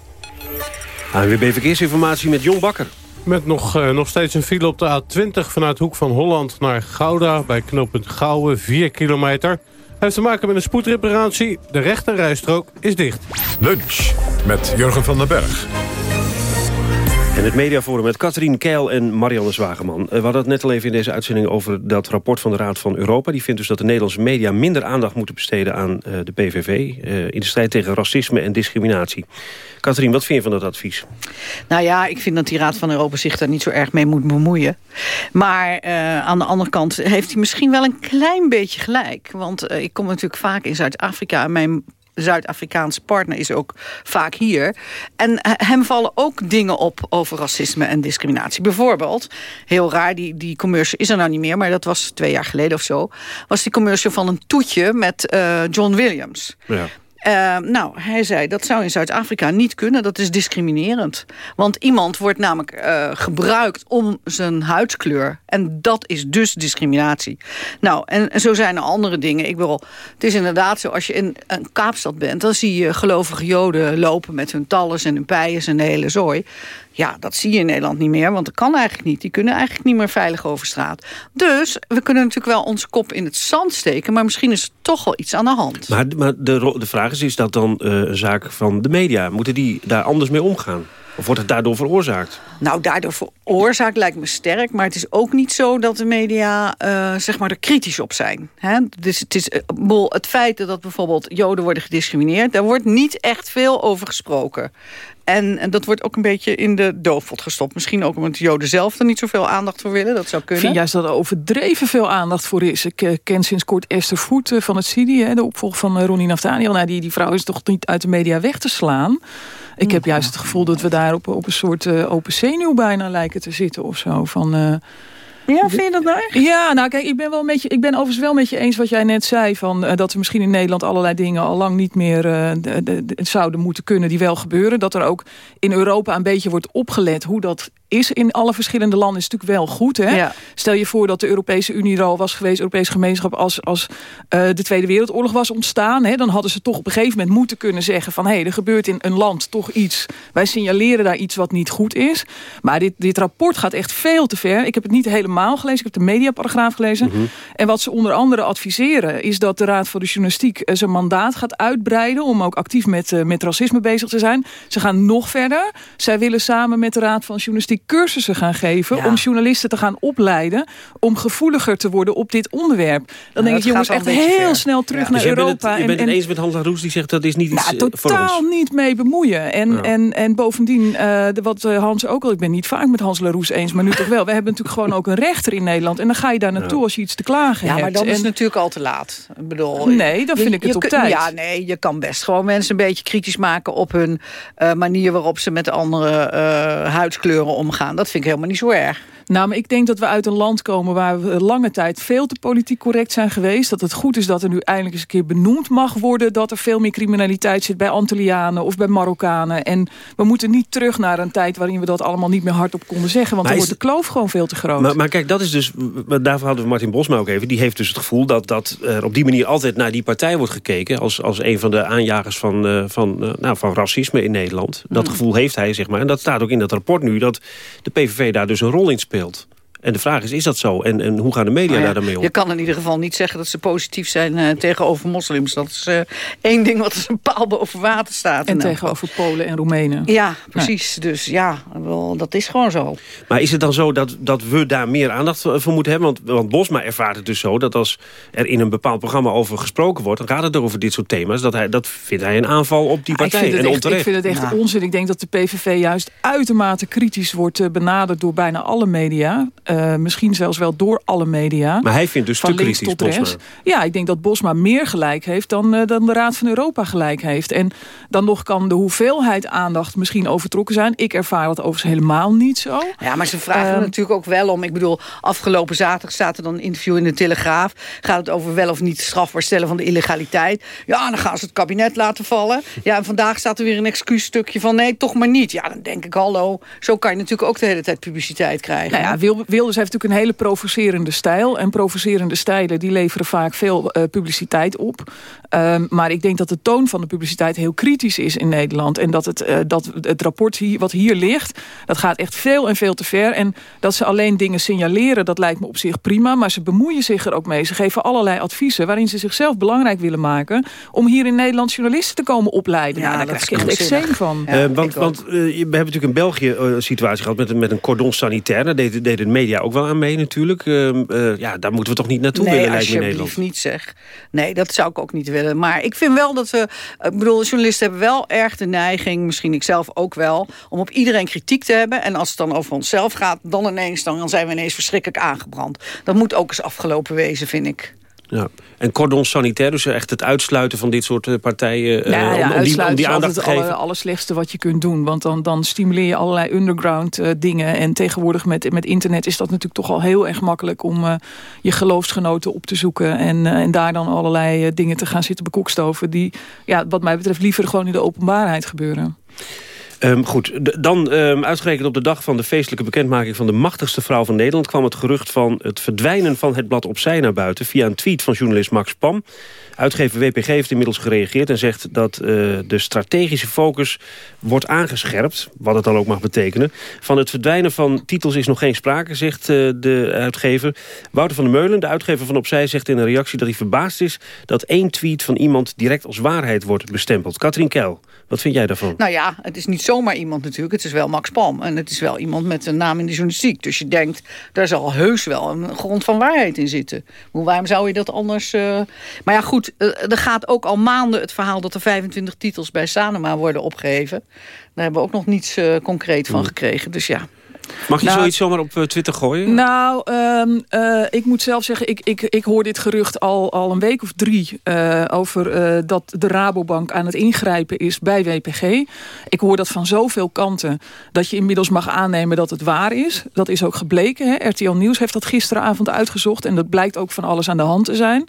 [SPEAKER 2] ANWB Verkeersinformatie met Jon Bakker.
[SPEAKER 29] Met nog, eh, nog steeds een file op de A20 vanuit Hoek van Holland naar Gouda... bij knooppunt Gouwen, 4 kilometer. Heeft te maken met een spoedreparatie. De rechterrijstrook is dicht.
[SPEAKER 1] Lunch met Jurgen van den Berg.
[SPEAKER 2] En het mediaforum met Katrien Keil en Marianne Zwageman. Eh, We hadden het net al even in deze uitzending over dat rapport van de Raad van Europa. Die vindt dus dat de Nederlandse media minder aandacht moeten besteden aan eh, de PVV... eh, in de strijd tegen racisme en discriminatie. Katrien, wat vind je van dat advies?
[SPEAKER 28] Nou ja, ik vind dat die Raad van Europa zich daar niet zo erg mee moet bemoeien. Maar aan de andere kant heeft hij misschien wel een klein beetje gelijk. Want ik kom natuurlijk vaak in Zuid-Afrika en mijn Zuid-Afrikaanse partner is ook vaak hier. En eh, hem vallen ook dingen op over racisme en discriminatie. Bijvoorbeeld, heel raar, die, die commercial is er nou niet meer... maar dat was twee jaar geleden of zo... was die commercial van een toetje met eh, John Williams...
[SPEAKER 2] Ja.
[SPEAKER 28] Uh, nou, hij zei dat zou in Zuid-Afrika niet kunnen. Dat is discriminerend. Want iemand wordt namelijk uh, gebruikt om zijn huidskleur. En dat is dus discriminatie. Nou, en, en zo zijn er andere dingen. Ik bedoel, het is inderdaad zo, als je in een Kaapstad bent... dan zie je gelovige joden lopen met hun talles en hun pijen en de hele zooi. Ja, dat zie je in Nederland niet meer, want dat kan eigenlijk niet. Die kunnen eigenlijk niet meer veilig over straat. Dus we kunnen natuurlijk wel onze kop in het zand steken... maar misschien is er toch wel iets aan de hand.
[SPEAKER 2] Maar, maar de, de vraag is, is dat dan uh, een zaak van de media? Moeten die daar anders mee omgaan? Of wordt het daardoor veroorzaakt?
[SPEAKER 28] Nou, daardoor veroorzaakt lijkt me sterk. Maar het is ook niet zo dat de media uh, zeg maar er kritisch op zijn. Hè? Dus het, is, uh, het feit dat bijvoorbeeld Joden worden gediscrimineerd... daar wordt niet echt veel over gesproken. En, en, dat wordt ook een beetje in de doofpot gestopt. Misschien ook omdat de Joden zelf er niet zoveel aandacht voor willen. Dat zou kunnen.
[SPEAKER 27] Ik vind juist dat er overdreven veel aandacht voor is. Ik uh, ken sinds kort Esther Voet uh, van het CIDI, de opvolger van uh, Ronnie Naftaniel. Nou, die, die vrouw is toch niet uit de media weg te slaan. Ik heb juist het gevoel dat we daar op, op een soort open zenuw bijna lijken te zitten of zo. Van,
[SPEAKER 28] ja, vind je dat nou echt?
[SPEAKER 27] Ja, nou kijk, ik ben, wel met je, ik ben overigens wel met je eens wat jij net zei. Van, uh, dat er misschien in Nederland allerlei dingen al lang niet meer uh, de, de, zouden moeten kunnen die wel gebeuren. Dat er ook in Europa een beetje wordt opgelet hoe dat is in alle verschillende landen is natuurlijk wel goed. Hè?
[SPEAKER 28] Ja.
[SPEAKER 27] Stel je voor dat de Europese Unie er al was geweest, Europese gemeenschap, als, als uh, de Tweede Wereldoorlog was ontstaan. Hè, dan hadden ze toch op een gegeven moment moeten kunnen zeggen van hé, hey, er gebeurt in een land toch iets. Wij signaleren daar iets wat niet goed is. Maar dit, dit rapport gaat echt veel te ver. Ik heb het niet helemaal gelezen, ik heb de mediaparagraaf gelezen.
[SPEAKER 2] Mhm.
[SPEAKER 27] En wat ze onder andere adviseren is dat de Raad voor de Journalistiek uh, zijn mandaat gaat uitbreiden om ook actief met, uh, met racisme bezig te zijn. Ze gaan nog verder. Zij willen samen met de Raad van Journalistiek cursussen gaan geven...
[SPEAKER 28] Ja.
[SPEAKER 27] om journalisten te gaan opleiden... om gevoeliger te worden op dit onderwerp. Dan denk ik,
[SPEAKER 28] dat
[SPEAKER 27] jongens, echt heel
[SPEAKER 28] ver.
[SPEAKER 27] snel terug
[SPEAKER 28] Ja.
[SPEAKER 27] naar
[SPEAKER 2] Dus bent
[SPEAKER 27] Europa.
[SPEAKER 2] het, je
[SPEAKER 27] en-
[SPEAKER 2] bent het
[SPEAKER 27] en-
[SPEAKER 2] eens met Hans Roes die zegt dat is niet iets
[SPEAKER 27] nou,
[SPEAKER 2] eh, voor
[SPEAKER 27] totaal niet mee bemoeien. En,
[SPEAKER 2] Ja.
[SPEAKER 27] en, en bovendien, eh, de, wat eh, Hans ook al... Ik ben niet vaak met Hans Laroes eens, maar nu toch wel. We hebben natuurlijk gewoon ook een rechter in Nederland. En dan ga je daar naartoe als je iets te klagen
[SPEAKER 28] Ja,
[SPEAKER 27] hebt.
[SPEAKER 28] maar dan is het natuurlijk al te laat. Ik bedoel,
[SPEAKER 27] Nee, dan
[SPEAKER 28] je-
[SPEAKER 27] vind ik het op
[SPEAKER 28] kun-
[SPEAKER 27] tijd.
[SPEAKER 28] Ja, nee, je kan best gewoon mensen een beetje kritisch maken... op hun eh, manier waarop ze met andere eh, huidskleuren Dat vind ik helemaal niet zo erg.
[SPEAKER 27] Nou, maar ik denk dat we uit een land komen waar we lange tijd veel te politiek correct zijn geweest. Dat het goed is dat er nu eindelijk eens een keer benoemd mag worden... dat er veel meer criminaliteit zit bij Antillianen of bij Marokkanen. En we moeten niet terug naar een tijd waarin we dat allemaal niet meer hardop konden zeggen. Want
[SPEAKER 2] Maar
[SPEAKER 27] dan wordt de kloof gewoon veel te groot.
[SPEAKER 2] Maar, maar kijk, dat is dus, daarvoor hadden we Martin Bosma ook even. Die heeft dus het gevoel dat, dat er op die manier altijd naar die partij wordt gekeken... als, als een van de aanjagers van, eh, van, eh, nou, van racisme in Nederland. Dat
[SPEAKER 27] Mm.
[SPEAKER 2] gevoel heeft hij, zeg maar. En dat staat ook in dat rapport nu, dat de PVV daar dus een rol in speelt beeld. En de vraag is, is dat zo? En, en hoe gaan de media
[SPEAKER 28] Maar ja,
[SPEAKER 2] daar dan mee om?
[SPEAKER 28] Je kan in ieder geval niet zeggen dat ze positief zijn eh, tegenover moslims. Dat is eh, één ding wat als een paal boven water staat.
[SPEAKER 27] en tegenover Polen en Roemenen.
[SPEAKER 28] Ja, precies. Dus ja, wel, dat is gewoon zo.
[SPEAKER 2] Maar is het dan zo dat, dat we daar meer aandacht voor moeten hebben? Want, want Bosma ervaart het dus zo dat als er in een bepaald programma over gesproken wordt... dan gaat het er over dit soort thema's. Dat, hij, dat vindt hij een aanval op die
[SPEAKER 27] ik,
[SPEAKER 2] partij.
[SPEAKER 27] vind het
[SPEAKER 2] en
[SPEAKER 27] echt, ik vind het echt onzin. Ik denk dat de PVV juist uitermate kritisch wordt eh, benaderd door bijna alle media. Eh, misschien zelfs wel door alle media.
[SPEAKER 2] Maar hij vindt dus
[SPEAKER 27] van
[SPEAKER 2] te
[SPEAKER 27] links
[SPEAKER 2] kritisch,
[SPEAKER 27] tot rechts.
[SPEAKER 2] Bosma.
[SPEAKER 27] Ja, ik denk dat Bosma meer gelijk heeft dan, eh, dan de Raad van Europa gelijk heeft. En dan nog kan de hoeveelheid aandacht misschien overtrokken zijn. Ik ervaar dat overigens helemaal niet zo.
[SPEAKER 28] Ja, maar ze vragen er
[SPEAKER 27] Ehm,
[SPEAKER 28] natuurlijk ook wel om. Ik bedoel, afgelopen zaterdag staat er dan een interview in de Telegraaf. Gaat het over wel of niet strafbaar stellen van de illegaliteit. Ja, dan gaan ze het kabinet laten vallen. Ja, en vandaag staat er weer een excuusstukje van nee, toch maar niet. Ja, dan denk ik, hallo, zo kan je natuurlijk ook de hele tijd publiciteit krijgen.
[SPEAKER 27] Nou ja, Wil- Wilders heeft natuurlijk een hele provocerende stijl. En provocerende stijlen die leveren vaak veel eh, publiciteit op. Ehm, maar ik denk dat de toon van de publiciteit heel kritisch is in Nederland. En dat het, eh, dat het rapport hier, wat hier ligt, dat gaat echt veel en veel te ver. En dat ze alleen dingen signaleren, dat lijkt me op zich prima. Maar ze bemoeien zich er ook mee. Ze geven allerlei adviezen waarin ze zichzelf belangrijk willen maken... om hier in Nederland journalisten te komen opleiden.
[SPEAKER 28] Ja,
[SPEAKER 27] Ja, daar
[SPEAKER 28] dat
[SPEAKER 27] krijg
[SPEAKER 28] is
[SPEAKER 27] ik echt eczeem van.
[SPEAKER 2] Eh, want want eh, we hebben natuurlijk in België eh, een situatie gehad met, een- met een cordon sanitair. Daar deden deed de media ook wel aan mee natuurlijk. Ehm, eh, ja, daar moeten we toch niet naartoe willen, lijkt me in Nederland.
[SPEAKER 28] alsjeblieft niet zeg. Nee, dat zou ik ook niet willen. Maar ik vind wel dat we... Ik bedoel, journalisten hebben wel erg de neiging... misschien ik zelf ook wel... om op iedereen kritiek te hebben. En als het dan over onszelf gaat... dan ineens dan zijn we ineens verschrikkelijk aangebrand. Dat moet ook eens afgelopen wezen, vind ik.
[SPEAKER 2] Ja. En cordon sanitair, dus echt het uitsluiten van dit soort eh, partijen... eh,
[SPEAKER 27] Ja, ja,
[SPEAKER 2] om, om die, om aandacht te geven.
[SPEAKER 27] het aller, allerslechtste wat je kunt doen. Want dan, dan stimuleer je allerlei underground eh, dingen. En tegenwoordig met, met internet is dat natuurlijk toch al heel erg makkelijk... om je geloofsgenoten op te zoeken. En, en daar dan allerlei dingen te gaan zitten bekokstoven... die ja, wat mij betreft liever gewoon in de openbaarheid gebeuren.
[SPEAKER 2] Ehm, goed, dan ehm, uitgerekend op de dag van de feestelijke bekendmaking... van de machtigste vrouw van Nederland... kwam het gerucht van het verdwijnen van het blad Opzij naar buiten... via een tweet van journalist Max Pam. Uitgever WPG heeft inmiddels gereageerd en zegt dat eh, de strategische focus wordt aangescherpt. Wat het dan ook mag betekenen. Van het verdwijnen van titels is nog geen sprake, zegt eh, de uitgever. Wouter van der Meulen, de uitgever van Opzij, zegt in een reactie dat hij verbaasd is... dat één tweet van iemand direct als waarheid wordt bestempeld. Katrien Keil, wat vind jij daarvan?
[SPEAKER 28] Nou ja, het is niet zomaar iemand natuurlijk. Het is wel Max Palm. En het is wel iemand met een naam in de journalistiek. Dus je denkt, daar zal heus wel een grond van waarheid in zitten. Hoe, waarom zou je dat anders... Uh... Maar ja, goed, uh, er gaat ook al maanden het verhaal... dat er 25 titels bij Sanoma worden opgeheven. Daar hebben we ook nog niets uh, concreet van gekregen. Dus ja...
[SPEAKER 2] Mag je
[SPEAKER 27] Nou,
[SPEAKER 2] zoiets zomaar op eh, Twitter gooien?
[SPEAKER 27] Nou, ehm, eh, ik moet zelf zeggen, ik, ik, ik hoor dit gerucht al, al een week of drie... eh, over dat de Rabobank aan het ingrijpen is bij WPG. Ik hoor dat van zoveel kanten dat je inmiddels mag aannemen dat het waar is. Dat is ook gebleken. Hè? RTL Nieuws heeft dat gisteravond uitgezocht... en dat blijkt ook van alles aan de hand te zijn.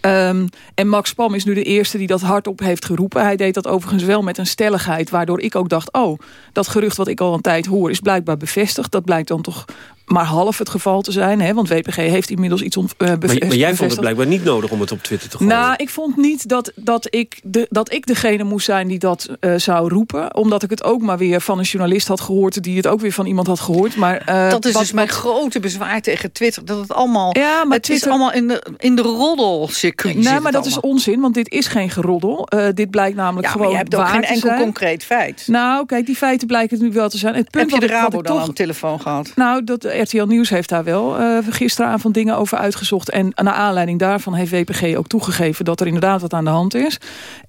[SPEAKER 27] Ehm, en Max Pam is nu de eerste die dat hardop heeft geroepen. Hij deed dat overigens wel met een stelligheid... waardoor ik ook dacht, oh, dat gerucht wat ik al een tijd hoor... is blijkbaar bevestigd. Dat blijkt dan toch maar half het geval te zijn. Hè? Want WPG heeft inmiddels iets ont, uh,
[SPEAKER 2] Maar, maar jij vond het blijkbaar niet nodig om het op Twitter te gooien.
[SPEAKER 27] Nou, ik vond niet dat, dat, ik, de, dat ik degene moest zijn die dat uh, zou roepen. Omdat ik het ook maar weer van een journalist had gehoord... die het ook weer van iemand had gehoord. Maar, uh,
[SPEAKER 28] dat is
[SPEAKER 27] wat,
[SPEAKER 28] dus mijn grote bezwaar tegen Twitter. Dat het allemaal,
[SPEAKER 27] ja, maar
[SPEAKER 28] het
[SPEAKER 27] Twitter,
[SPEAKER 28] is allemaal in de, in de roddelcircuit.
[SPEAKER 27] Nee, maar dat
[SPEAKER 28] allemaal.
[SPEAKER 27] is onzin, want dit is geen geroddel. Uh, dit blijkt namelijk
[SPEAKER 28] ja,
[SPEAKER 27] gewoon
[SPEAKER 28] maar je hebt ook
[SPEAKER 27] waar
[SPEAKER 28] geen enkel
[SPEAKER 27] zijn.
[SPEAKER 28] concreet feit.
[SPEAKER 27] Nou, kijk, die feiten blijken nu wel te zijn. Het punt
[SPEAKER 28] Heb je de Rabo
[SPEAKER 27] ik
[SPEAKER 28] dan
[SPEAKER 27] toch...
[SPEAKER 28] aan de telefoon gehad?
[SPEAKER 27] Nou, dat RTL Nieuws heeft daar wel uh, gisteravond dingen over uitgezocht. En naar aanleiding daarvan heeft WPG ook toegegeven... dat er inderdaad wat aan de hand is.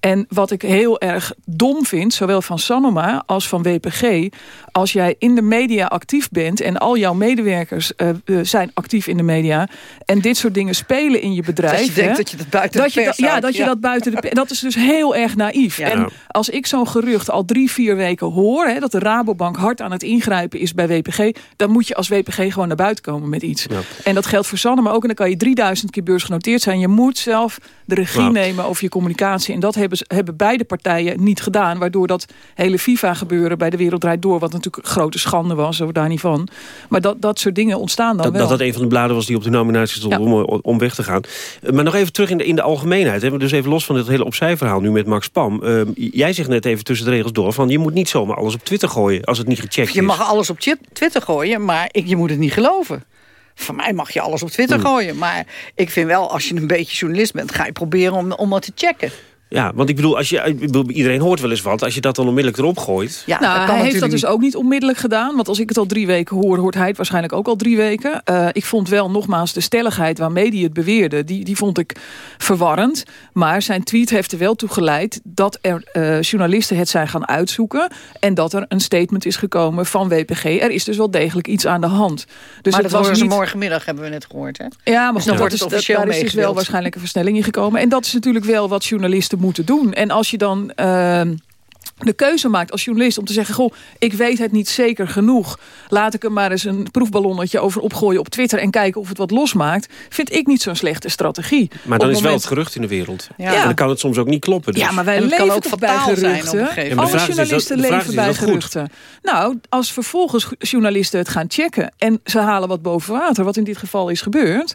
[SPEAKER 27] En wat ik heel erg dom vind, zowel van Sanoma als van WPG... als jij in de media actief bent... en al jouw medewerkers uh, uh, zijn actief in de media... en dit soort dingen spelen in je bedrijf...
[SPEAKER 28] Dat je denkt
[SPEAKER 27] hè,
[SPEAKER 28] dat je dat buiten
[SPEAKER 27] dat
[SPEAKER 28] de
[SPEAKER 27] je Ja, dat je dat buiten de Dat is dus heel erg naïef.
[SPEAKER 28] Ja.
[SPEAKER 27] En als ik zo'n gerucht al drie, vier weken hoor... Hè, dat de Rabobank hard aan het ingrijpen is bij WPG... dan moet je als WPG gewoon naar buiten komen met iets.
[SPEAKER 2] Ja.
[SPEAKER 27] En dat geldt voor Sanne, maar ook... en dan kan je 3000 keer beursgenoteerd zijn. Je moet zelf de regie
[SPEAKER 2] Nou.
[SPEAKER 27] nemen over je communicatie. En dat hebben, ze- hebben beide partijen niet gedaan. Waardoor dat hele FIFA-gebeuren bij de Wereld Draait Door... wat natuurlijk een grote schande was, zo daar niet van. Maar dat, dat soort dingen ontstaan dan
[SPEAKER 2] Dat,
[SPEAKER 27] wel.
[SPEAKER 2] dat dat een van de bladen was die op de nominatie stond
[SPEAKER 27] Ja.
[SPEAKER 2] om, om weg te gaan. Eh, Maar nog even terug in de, in de algemeenheid. Hè. Dus even los van dit hele opzij-verhaal nu met Max Pam. Eh, jij zegt net even tussen de regels door... van je moet niet zomaar alles op Twitter gooien als het niet gecheckt
[SPEAKER 28] Je
[SPEAKER 2] is.
[SPEAKER 28] mag alles op Twi- Twitter gooien, maar ik, je moet het niet geloven. Voor mij mag je alles op Twitter
[SPEAKER 2] Hmm.
[SPEAKER 28] gooien. Maar ik vind wel, als je een beetje journalist bent... ga je proberen om, om dat te checken.
[SPEAKER 2] Ja, want ik bedoel, als je, ik bedoel, iedereen hoort wel eens wat. Als je dat dan onmiddellijk erop gooit...
[SPEAKER 28] Ja,
[SPEAKER 27] nou, hij heeft dat dus ook niet onmiddellijk gedaan. Want als ik het al drie weken hoor, hoort hij het waarschijnlijk ook al drie weken. Uh, ik vond wel nogmaals de stelligheid waarmee hij het beweerde... die, die vond ik verwarrend. Maar zijn tweet heeft er wel toe geleid... dat er uh, journalisten het zijn gaan uitzoeken... en dat er een statement is gekomen van WPG. Er is dus wel degelijk iets aan de hand. Dus
[SPEAKER 28] maar
[SPEAKER 27] het
[SPEAKER 28] dat
[SPEAKER 27] was
[SPEAKER 28] horen
[SPEAKER 27] niet...
[SPEAKER 28] ze morgenmiddag, hebben we net gehoord. Hè?
[SPEAKER 27] Ja, maar
[SPEAKER 28] Dus
[SPEAKER 27] goed,
[SPEAKER 28] dan
[SPEAKER 27] dat
[SPEAKER 28] wordt het
[SPEAKER 27] dat,
[SPEAKER 28] officieel
[SPEAKER 27] daar is dus wel waarschijnlijk een versnelling in gekomen. En dat is natuurlijk wel wat journalisten moeten doen. En als je dan... Uh, de keuze maakt als journalist om te zeggen... goh, ik weet het niet zeker genoeg. Laat ik er maar eens een proefballonnetje over opgooien op Twitter... en kijken of het wat losmaakt. Vind ik niet zo'n slechte strategie.
[SPEAKER 2] Maar dan is moment... wel het gerucht in de wereld. Ja. En dan kan het soms ook niet kloppen. Dus.
[SPEAKER 27] Ja, maar wij
[SPEAKER 28] en
[SPEAKER 27] leven
[SPEAKER 28] ook
[SPEAKER 27] bij geruchten?
[SPEAKER 28] Zijn
[SPEAKER 27] Alle journalisten
[SPEAKER 2] is,
[SPEAKER 27] leven bij geruchten. Nou, als vervolgens journalisten het gaan checken... en ze halen wat boven water, wat in dit geval is gebeurd...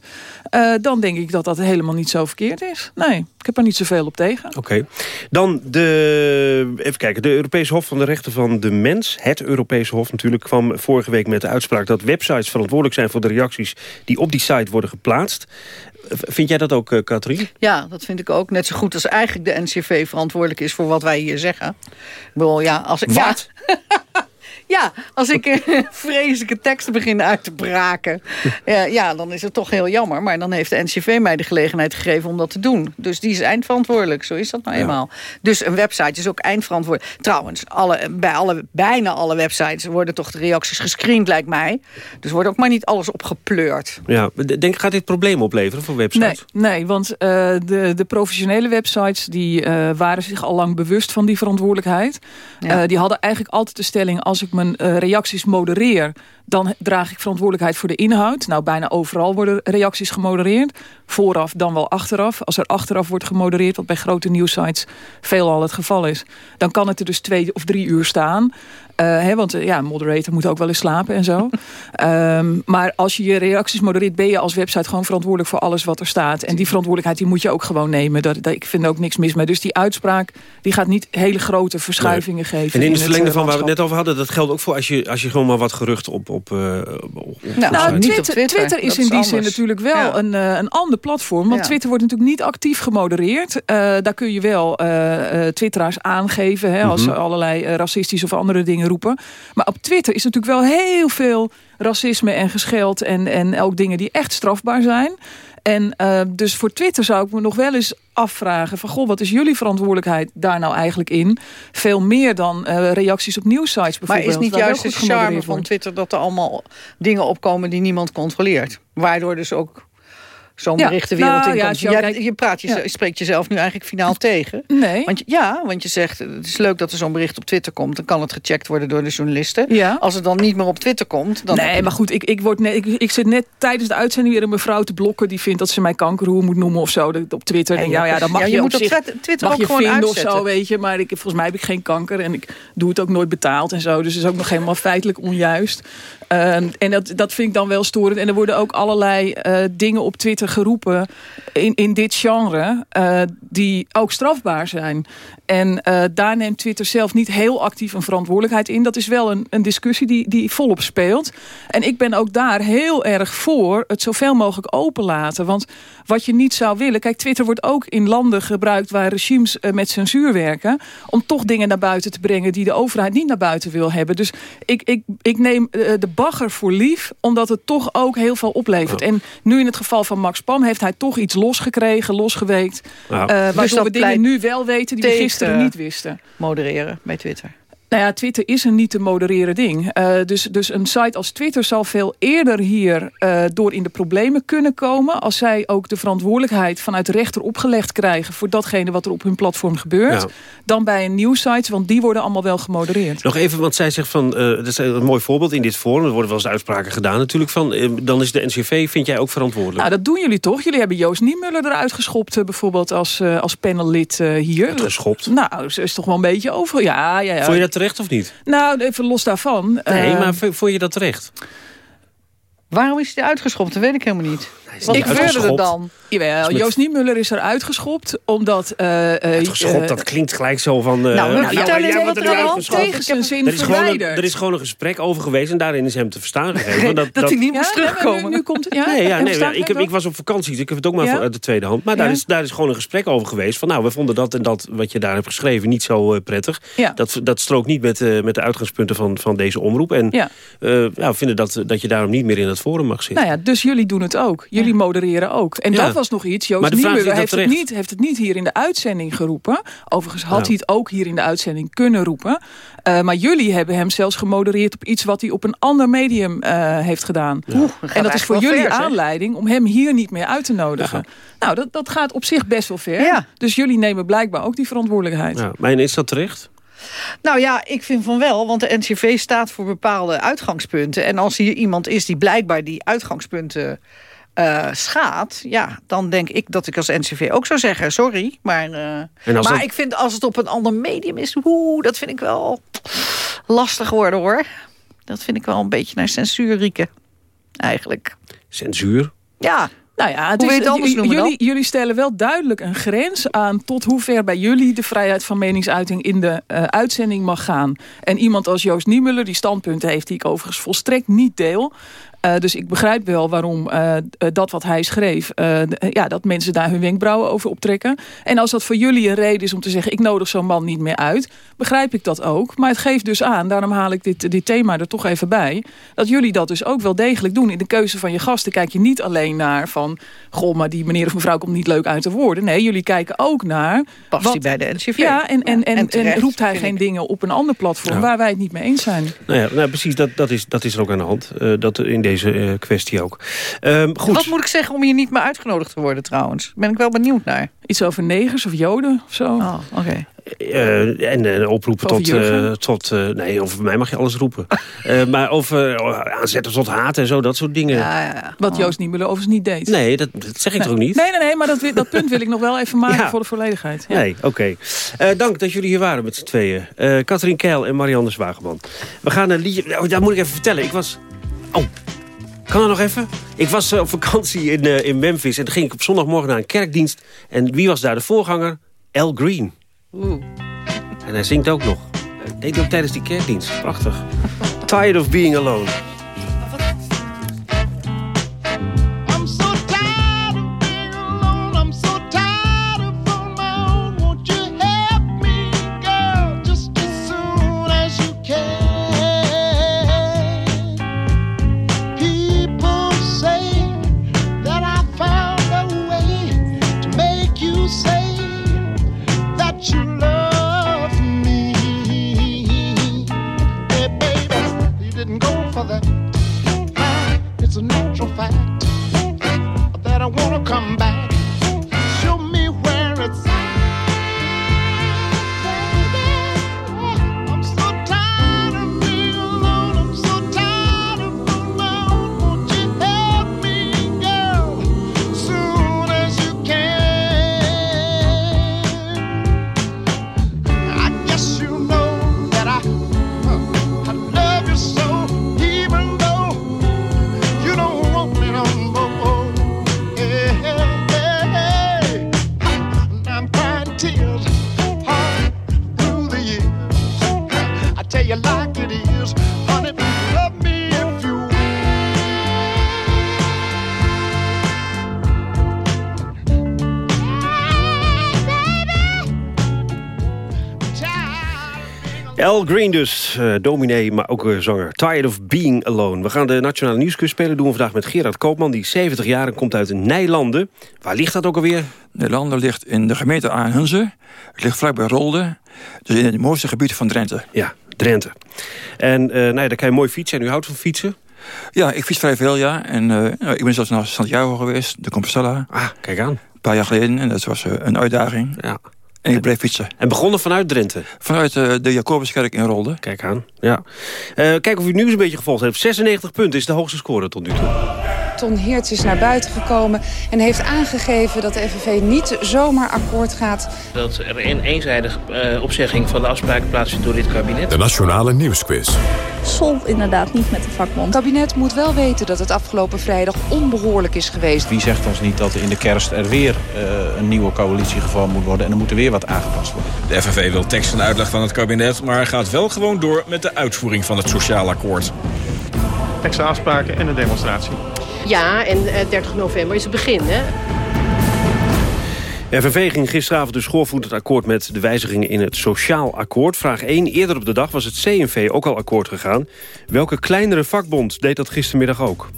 [SPEAKER 27] Uh, dan denk ik dat dat helemaal niet zo verkeerd is. Nee, ik heb er niet zoveel op tegen.
[SPEAKER 2] Oké. Okay. Dan de... Even kijken. De Europese Hof van de Rechten van de Mens... het Europese Hof natuurlijk... kwam vorige week met de uitspraak dat websites verantwoordelijk zijn... voor de reacties die op die site worden geplaatst. Vind jij dat ook, Katrien?
[SPEAKER 28] Ja, dat vind ik ook. Net zo goed als eigenlijk de NCV verantwoordelijk is... voor wat wij hier zeggen. Ik bedoel, ja, als ik...
[SPEAKER 2] Wat?
[SPEAKER 28] Ja. Ja, als ik uh, vreselijke teksten begin uit te braken... Ja, dan is het toch heel jammer. Maar dan heeft de NCV mij de gelegenheid gegeven om dat te doen. Dus die is eindverantwoordelijk. Zo is dat nou eenmaal. Ja. Dus een website is ook eindverantwoordelijk. Trouwens, alle, bij alle, bijna alle websites worden toch de reacties gescreend, lijkt mij. Dus wordt ook maar niet alles opgepleurd.
[SPEAKER 2] Ja, denk, gaat dit probleem opleveren voor websites?
[SPEAKER 27] Nee, nee want uh, de, de professionele websites... die waren zich al lang bewust van die verantwoordelijkheid. Ja. die hadden eigenlijk altijd de stelling... als ik mijn uh, reacties modereer... dan draag ik verantwoordelijkheid voor de inhoud. Nou, bijna overal worden reacties gemodereerd. Vooraf, dan wel achteraf. Als er achteraf wordt gemodereerd, wat bij grote nieuwsites veelal het geval is... dan kan het er dus twee of drie uur staan. Hè, want ja, moderator moet ook wel eens slapen en zo. Ehm, maar als je je reacties modereert... ben je als website gewoon verantwoordelijk voor alles wat er staat. En die verantwoordelijkheid die moet je ook gewoon nemen. Dat, dat ik vind ook niks mis mee. Dus die uitspraak die gaat niet hele grote verschuivingen geven.
[SPEAKER 2] En in,
[SPEAKER 27] het
[SPEAKER 2] het verlengde
[SPEAKER 27] eh,
[SPEAKER 2] van waar we het net over hadden... dat geldt ook voor als je, als je gewoon maar wat gerucht op... op, eh, op
[SPEAKER 27] Nou,
[SPEAKER 2] op-
[SPEAKER 27] Twitter,
[SPEAKER 28] op Twitter.
[SPEAKER 27] Twitter is
[SPEAKER 28] Dat
[SPEAKER 27] in
[SPEAKER 28] is
[SPEAKER 27] die zin natuurlijk wel
[SPEAKER 28] Ja.
[SPEAKER 27] een, eh, een ander platform. Want
[SPEAKER 28] Ja.
[SPEAKER 27] Twitter wordt natuurlijk niet actief gemodereerd. Eh, daar kun je wel eh, eh, twitteraars aangeven... Hè, als ze
[SPEAKER 2] Mhm.
[SPEAKER 27] allerlei eh, racistische of andere dingen roepen. Maar op Twitter is natuurlijk wel heel veel racisme en gescheld... en, en ook dingen die echt strafbaar zijn... En eh, dus voor Twitter zou ik me nog wel eens afvragen... van goh, wat is jullie verantwoordelijkheid daar nou eigenlijk in? Veel meer dan eh, reacties op nieuwsites
[SPEAKER 28] Maar
[SPEAKER 27] bijvoorbeeld.
[SPEAKER 28] is niet juist de charme van. Twitter... dat er allemaal dingen opkomen die niemand controleert? Waardoor dus ook zo'n
[SPEAKER 27] Ja,
[SPEAKER 28] berichtenwereld
[SPEAKER 27] nou
[SPEAKER 28] in
[SPEAKER 27] ja, kijk-
[SPEAKER 28] je, praat je,
[SPEAKER 27] Ja.
[SPEAKER 28] je spreekt jezelf nu eigenlijk finaal tegen.
[SPEAKER 27] Nee.
[SPEAKER 28] Want, je- ja, want je zegt, het is leuk dat er zo'n bericht op Twitter komt. Dan kan het gecheckt worden door de journalisten.
[SPEAKER 27] Ja.
[SPEAKER 28] Als het dan niet meer op Twitter komt... Dan
[SPEAKER 27] Nee, maar goed, ik, ik, word net, ik, ik zit net tijdens de uitzending weer een mevrouw te blokken... die vindt dat ze mij kankerhoer moet noemen of zo op Twitter.
[SPEAKER 28] En ja,
[SPEAKER 27] ja, dan mag je,
[SPEAKER 28] je moet op
[SPEAKER 27] zich,
[SPEAKER 28] Twitter- Twitter
[SPEAKER 27] mag
[SPEAKER 28] ook
[SPEAKER 27] je
[SPEAKER 28] gewoon
[SPEAKER 27] vinden of zo,
[SPEAKER 28] uitzetten.
[SPEAKER 27] weet je. Maar ik, volgens mij heb ik geen kanker en ik doe het ook nooit betaald en zo. Dus het is ook nog helemaal feitelijk onjuist. Ehm, en dat, dat vind ik dan wel storend. En er worden ook allerlei eh, dingen op Twitter geroepen in, in dit genre... eh, die ook strafbaar zijn. En eh, daar neemt Twitter zelf niet heel actief een verantwoordelijkheid in. Dat is wel een, een discussie die, die volop speelt. En ik ben ook daar heel erg voor het zoveel mogelijk openlaten. Want wat je niet zou willen... Kijk, Twitter wordt ook in landen gebruikt waar regimes eh, met censuur werken... om toch dingen naar buiten te brengen die de overheid niet naar buiten wil hebben. Dus ik, ik, ik neem eh, de bagger voor lief, omdat het toch ook heel veel oplevert. En nu in het geval van Max Pam heeft hij toch iets losgekregen, losgeweekt...
[SPEAKER 2] Ja.
[SPEAKER 27] eh,
[SPEAKER 28] Dus
[SPEAKER 27] waardoor we dingen nu wel weten die we
[SPEAKER 28] tegen-
[SPEAKER 27] gisteren niet wisten.
[SPEAKER 28] modereren bij Twitter.
[SPEAKER 27] Nou ja, Twitter is een niet te modereren ding. Eh, dus, dus een site als Twitter zal veel eerder hier eh, door in de problemen kunnen komen... als zij ook de verantwoordelijkheid vanuit de rechter opgelegd krijgen... voor datgene wat er op hun platform gebeurt...
[SPEAKER 2] Ja.
[SPEAKER 27] dan bij een nieuwsite, want die worden allemaal wel gemodereerd.
[SPEAKER 2] Nog even, want zij zegt van, eh dat is een mooi voorbeeld in dit forum. Er worden wel eens uitspraken gedaan natuurlijk van. dan is de NCV, vind jij ook verantwoordelijk?
[SPEAKER 27] Nou, dat doen jullie toch? Jullie hebben Joost Niemuller eruit geschopt... bijvoorbeeld als, als panellid hier.
[SPEAKER 2] geschopt?
[SPEAKER 27] Nou, ze is toch wel een beetje over... Ja, ja, ja.
[SPEAKER 2] Vond je dat terecht of niet?
[SPEAKER 27] Nou, even los daarvan.
[SPEAKER 2] Nee,
[SPEAKER 27] Eh,
[SPEAKER 2] maar v- vond je dat terecht?
[SPEAKER 28] Waarom is hij uitgeschopt? Dat weet ik helemaal niet. Wat
[SPEAKER 27] niet
[SPEAKER 28] gebeurde er
[SPEAKER 27] uitgeschopt.
[SPEAKER 28] dan?
[SPEAKER 27] Jawel, Joost Niemuller is eruit geschopt, omdat... eh, eh,
[SPEAKER 2] Uitgeschopt,
[SPEAKER 27] eh,
[SPEAKER 2] dat klinkt gelijk zo van...
[SPEAKER 27] Nou,
[SPEAKER 2] jij
[SPEAKER 27] eens
[SPEAKER 2] wordt
[SPEAKER 27] wat er tegen zijn zin
[SPEAKER 2] er is, gewoon een, er is gewoon een gesprek over geweest en daarin is hem te verstaan gegeven. Dat,
[SPEAKER 27] Dat hij niet moest Ja, terugkomen. Nu, komt, ja,
[SPEAKER 2] Nee, ja, nee, ik, heb, ik was op vakantie, dus ik heb het ook maar
[SPEAKER 27] Ja?
[SPEAKER 2] uit de tweede hand. Maar daar,
[SPEAKER 27] Ja?
[SPEAKER 2] is, daar is gewoon een gesprek over geweest. Van nou, we vonden dat en dat wat je daar hebt geschreven niet zo prettig.
[SPEAKER 27] Ja.
[SPEAKER 2] Dat, dat strookt niet met, met de uitgangspunten van, van deze omroep. En
[SPEAKER 27] Ja.
[SPEAKER 2] ja, we vinden dat, dat je daarom niet meer in het forum mag zitten.
[SPEAKER 27] Nou ja, dus jullie doen het ook. Jullie modereren ook. En
[SPEAKER 2] Ja.
[SPEAKER 27] dat was nog iets. Joost
[SPEAKER 2] is
[SPEAKER 27] heeft het, niet, heeft het niet hier in de uitzending geroepen. Overigens had
[SPEAKER 2] Ja.
[SPEAKER 27] hij het ook hier in de uitzending kunnen roepen. Eh, maar jullie hebben hem zelfs gemodereerd op iets wat hij op een ander medium eh, heeft gedaan.
[SPEAKER 28] Oeh,
[SPEAKER 27] en dat is voor jullie
[SPEAKER 28] ver, zeg.
[SPEAKER 27] aanleiding om hem hier niet meer uit te nodigen. Nou, dat, dat gaat op zich best wel ver. Dus jullie nemen blijkbaar ook die verantwoordelijkheid.
[SPEAKER 2] Ja, maar is dat terecht?
[SPEAKER 28] Nou ja, ik vind van wel, want de NCV staat voor bepaalde uitgangspunten. En als hier iemand is die blijkbaar die uitgangspunten eh schaadt... ja, dan denk ik dat ik als NCV ook zou zeggen, sorry. Maar, eh, maar
[SPEAKER 2] dat-
[SPEAKER 28] ik vind als het op een ander medium is... Oeh, dat vind ik wel lastig worden hoor. Dat vind ik wel een beetje naar censuur rieken, eigenlijk.
[SPEAKER 2] Censuur?
[SPEAKER 28] Ja,
[SPEAKER 27] Nou ja, het
[SPEAKER 28] Hoe wil je
[SPEAKER 27] is,
[SPEAKER 28] het anders
[SPEAKER 27] jullie, jullie stellen wel duidelijk een grens aan tot hoe ver bij jullie de vrijheid van meningsuiting in de eh, uitzending mag gaan. En iemand als Joost Niemuller die standpunten heeft die ik overigens volstrekt niet deel. Eh, dus ik begrijp wel waarom eh, eh, dat wat hij schreef, ja, dat mensen daar hun wenkbrauwen over optrekken. En als dat voor jullie een reden is om te zeggen, ik nodig zo'n man niet meer uit, begrijp ik dat ook. Maar het geeft dus aan, daarom haal ik dit, dit thema er toch even bij, dat jullie dat dus ook wel degelijk doen. In de keuze van je gasten kijk je niet alleen naar van, goh, maar die meneer of mevrouw komt niet leuk uit de woorden. Nee, jullie kijken ook naar...
[SPEAKER 28] Past
[SPEAKER 27] wat-
[SPEAKER 28] hij bij de NCV?
[SPEAKER 27] Ja, en, en,
[SPEAKER 28] Ja,
[SPEAKER 27] en,
[SPEAKER 28] en
[SPEAKER 27] en, roept hij geen
[SPEAKER 28] ik.
[SPEAKER 27] dingen op een ander platform
[SPEAKER 2] Ja.
[SPEAKER 27] waar wij het niet mee eens zijn.
[SPEAKER 2] Nou ja, nou, precies, dat, dat, is, dat is er ook aan de hand. eh, dat in deze eh, kwestie ook. Ehm, goed.
[SPEAKER 28] Wat moet ik zeggen om hier niet meer uitgenodigd te worden trouwens? Ben ik wel benieuwd naar.
[SPEAKER 27] Iets over negers of joden of zo.
[SPEAKER 28] Oh, oké.
[SPEAKER 2] Uh, en uh, oproepen tot... Uh, tot nee, over mij mag je alles roepen. maar over aanzetten tot haat en zo, dat soort dingen.
[SPEAKER 27] Ja, ja. Wat Joost Niemuller overigens niet deed.
[SPEAKER 2] Nee, dat, dat zeg ik
[SPEAKER 27] nee.
[SPEAKER 2] toch ook niet?
[SPEAKER 27] Nee, nee, nee, maar dat, dat punt wil ik nog wel even maken voor de volledigheid.
[SPEAKER 2] Ja. Nee, oké. Okay. dank dat jullie hier waren met z'n tweeën. Katrien Keil en Marianne Zwageman. We gaan een liedje... Oh, dat moet ik even vertellen. Ik was... Oh, kan er nog even? Ik was op vakantie in, uh, in Memphis en toen ging ik op zondagmorgen naar een kerkdienst. En wie was daar de voorganger? Al Green.
[SPEAKER 27] Oeh.
[SPEAKER 2] En hij zingt ook nog. Hij deed ook tijdens die kerkdienst. Prachtig. Tired of being alone. Al Green dus, uh, dominee, maar ook uh, zanger. Tired of Being Alone. We gaan de Nationale Nieuwsquiz spelen. doen we vandaag met Gerard Koopman, die 70 jaar en komt uit Nijlanden. Waar ligt dat ook alweer?
[SPEAKER 30] Nijlanden ligt in de gemeente Aanhunze. Het ligt vlakbij Rolde. Dus in het mooiste gebied van Drenthe.
[SPEAKER 2] Ja, Drenthe. En uh, nou ja, daar kan je mooi fietsen. En u houdt van fietsen?
[SPEAKER 30] Ja, ik fiets vrij veel, ja. En uh, ik ben zelfs naar Santiago geweest, de Compostela.
[SPEAKER 2] Ah, kijk aan.
[SPEAKER 30] Een paar jaar geleden. En dat was een uitdaging.
[SPEAKER 2] Ja.
[SPEAKER 30] En ik bleef fietsen.
[SPEAKER 2] En begonnen vanuit Drenthe?
[SPEAKER 30] Vanuit uh, de Jacobuskerk in Rolde.
[SPEAKER 2] Kijk aan, ja. Uh, kijk of u het nieuws een beetje gevolgd heeft. 96 punten is de hoogste score tot nu toe.
[SPEAKER 31] Ton Heerts is naar buiten gekomen en heeft aangegeven dat de FNV niet zomaar akkoord gaat.
[SPEAKER 32] Dat er een eenzijdige uh, opzegging van de afspraken plaatsvindt door dit kabinet.
[SPEAKER 1] De Nationale Nieuwsquiz.
[SPEAKER 31] Sol inderdaad niet met de vakbond. Het kabinet moet wel weten dat het afgelopen vrijdag onbehoorlijk is geweest.
[SPEAKER 33] Wie zegt ons niet dat er in de kerst er weer uh, een nieuwe coalitie gevormd moet worden... en er moet er weer wat aangepast worden.
[SPEAKER 34] De FNV wil tekst en uitleg van het kabinet... maar gaat wel gewoon door met de uitvoering van het sociaal akkoord.
[SPEAKER 35] Extra afspraken en een demonstratie.
[SPEAKER 36] Ja, en uh, 30 november is het begin, hè?
[SPEAKER 2] FNV ging gisteravond dus schoorvoetend akkoord met de wijzigingen in het sociaal akkoord. Vraag 1. Eerder op de dag was het CNV ook al akkoord gegaan. Welke kleinere vakbond deed dat gistermiddag ook?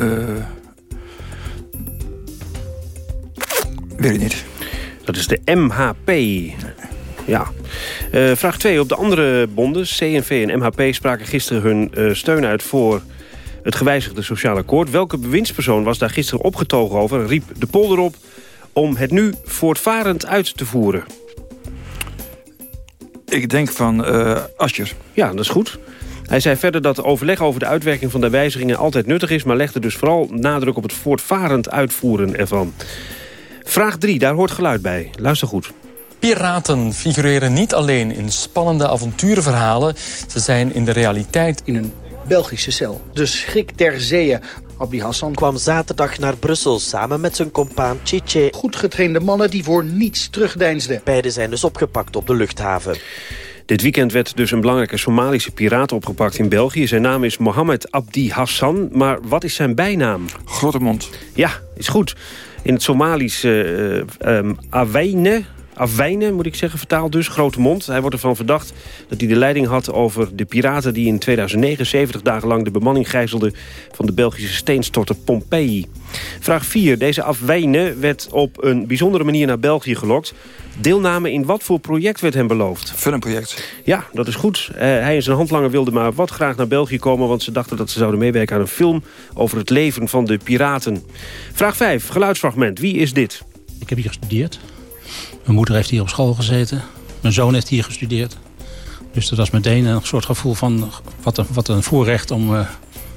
[SPEAKER 30] Uh, weet ik niet.
[SPEAKER 2] Dat is de MHP. Ja. Uh, vraag 2. Op de andere bonden, CNV en MHP, spraken gisteren hun uh, steun uit voor het gewijzigde sociaal akkoord. Welke bewindspersoon was daar gisteren opgetogen over en riep de polder op om het nu voortvarend uit te voeren?
[SPEAKER 30] Ik denk van uh, Ascher.
[SPEAKER 2] Ja, dat is goed. Hij zei verder dat overleg over de uitwerking van de wijzigingen altijd nuttig is... maar legde dus vooral nadruk op het voortvarend uitvoeren ervan. Vraag 3, daar hoort geluid bij. Luister goed.
[SPEAKER 37] Piraten figureren niet alleen in spannende avonturenverhalen. Ze zijn in de realiteit
[SPEAKER 38] in een Belgische cel. De schrik ter zeeën. Abdi Hassan
[SPEAKER 39] kwam zaterdag naar Brussel samen met zijn compaan Chiche.
[SPEAKER 38] Goed getrainde mannen die voor niets terugdeinsden.
[SPEAKER 39] Beiden zijn dus opgepakt op de luchthaven.
[SPEAKER 2] Dit weekend werd dus een belangrijke Somalische piraat opgepakt in België. Zijn naam is Mohammed Abdi Hassan. Maar wat is zijn bijnaam?
[SPEAKER 30] Grote mond.
[SPEAKER 2] Ja, is goed. In het Somalisch uh, um, Aweine... Afwijnen, moet ik zeggen, vertaald dus, grote mond. Hij wordt ervan verdacht dat hij de leiding had over de piraten... die in 2009 70 dagen lang de bemanning gijzelden... van de Belgische steenstorter Pompeii. Vraag 4. Deze Afwijnen werd op een bijzondere manier naar België gelokt. Deelname in wat voor project werd hem beloofd?
[SPEAKER 30] Filmproject.
[SPEAKER 2] Ja, dat is goed. Uh, hij en zijn handlanger wilden maar wat graag naar België komen... want ze dachten dat ze zouden meewerken aan een film... over het leven van de piraten. Vraag 5. Geluidsfragment. Wie is dit?
[SPEAKER 40] Ik heb hier gestudeerd.
[SPEAKER 41] Mijn moeder heeft hier op school gezeten. Mijn zoon heeft hier gestudeerd. Dus dat was meteen een soort gevoel van wat een, wat een voorrecht om uh,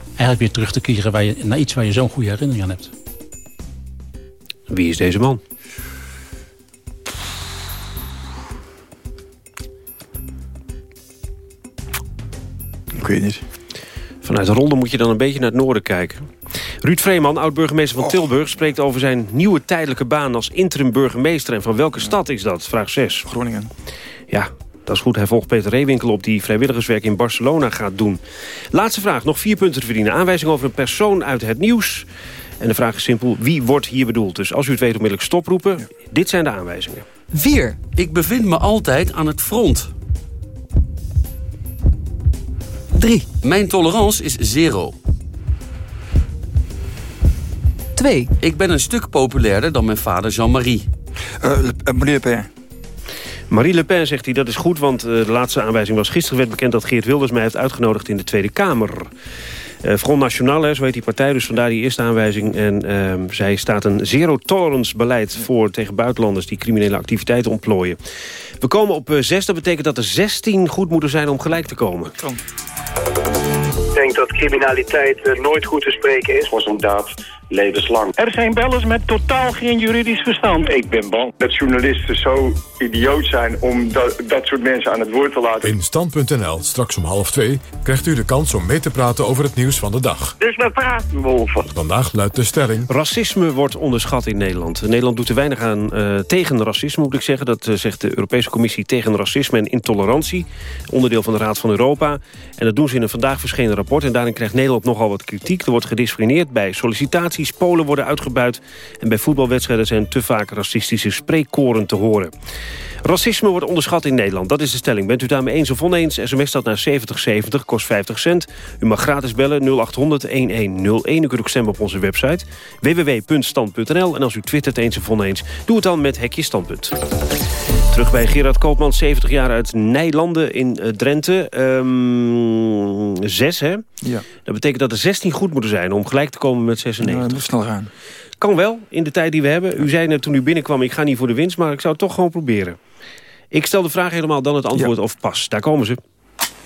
[SPEAKER 41] eigenlijk weer terug te keren waar je, naar iets waar je zo'n goede herinnering aan hebt.
[SPEAKER 2] Wie is deze man?
[SPEAKER 30] Ik weet niet.
[SPEAKER 2] Vanuit Ronde moet je dan een beetje naar het noorden kijken. Ruud Vreeman, oud-burgemeester van Tilburg... spreekt over zijn nieuwe tijdelijke baan als interim-burgemeester. En van welke stad is dat? Vraag 6.
[SPEAKER 30] Groningen.
[SPEAKER 2] Ja, dat is goed. Hij volgt Peter Reewinkel op die vrijwilligerswerk in Barcelona gaat doen. Laatste vraag. Nog vier punten te verdienen. Aanwijzing over een persoon uit het nieuws. En de vraag is simpel. Wie wordt hier bedoeld? Dus als u het weet onmiddellijk stoproepen. Dit zijn de aanwijzingen.
[SPEAKER 42] 4. Ik bevind me altijd aan het front. 3. Mijn tolerance is zero. 2. Ik ben een stuk populairder dan mijn vader Jean-Marie.
[SPEAKER 30] Uh, Marie Le Pen.
[SPEAKER 2] Marie Le Pen zegt hij dat is goed, want uh, de laatste aanwijzing was... gisteren werd bekend dat Geert Wilders mij heeft uitgenodigd in de Tweede Kamer. Uh, Front National, hè, zo heet die partij, dus vandaar die eerste aanwijzing. En uh, zij staat een zero-tolerance beleid voor tegen buitenlanders... die criminele activiteiten ontplooien. We komen op 6, dat betekent dat er 16 goed moeten zijn om gelijk te komen.
[SPEAKER 43] Denk dat criminaliteit nooit goed te spreken is.
[SPEAKER 44] Was inderdaad levenslang.
[SPEAKER 45] Er zijn bellers met totaal geen juridisch verstand.
[SPEAKER 44] Ik ben bang dat journalisten zo idioot zijn om dat, dat soort mensen aan het woord te laten.
[SPEAKER 1] In Stand.nl, straks om half twee, krijgt u de kans om mee te praten over het nieuws van de dag.
[SPEAKER 43] Dus we praten wolven.
[SPEAKER 1] Vandaag luidt de stelling...
[SPEAKER 2] Racisme wordt onderschat in Nederland. Nederland doet te weinig aan uh, tegen racisme, moet ik zeggen. Dat uh, zegt de Europese Commissie tegen racisme en intolerantie. Onderdeel van de Raad van Europa. En dat doen ze in een vandaag verschenen rapport. En daarin krijgt Nederland nogal wat kritiek. Er wordt gediscrimineerd bij sollicitaties. Polen worden uitgebuit. En bij voetbalwedstrijden zijn te vaak racistische spreekkoren te horen. Racisme wordt onderschat in Nederland. Dat is de stelling. Bent u daarmee eens of oneens? SMS staat naar 7070, kost 50 cent. U mag gratis bellen 0800 1101. U kunt ook stemmen op onze website www.stand.nl. En als u twittert eens of oneens, doe het dan met Hekje Standpunt. Terug bij Gerard Koopman, 70 jaar uit Nijlanden in uh, Drenthe. Um, zes, hè?
[SPEAKER 30] Ja.
[SPEAKER 2] Dat betekent dat er 16 goed moeten zijn om gelijk te komen met 96.
[SPEAKER 30] Nou, dat moet snel gaan.
[SPEAKER 2] Kan wel, in de tijd die we hebben. U zei net toen u binnenkwam, ik ga niet voor de winst, maar ik zou het toch gewoon proberen. Ik stel de vraag helemaal, dan het antwoord ja. of pas. Daar komen ze.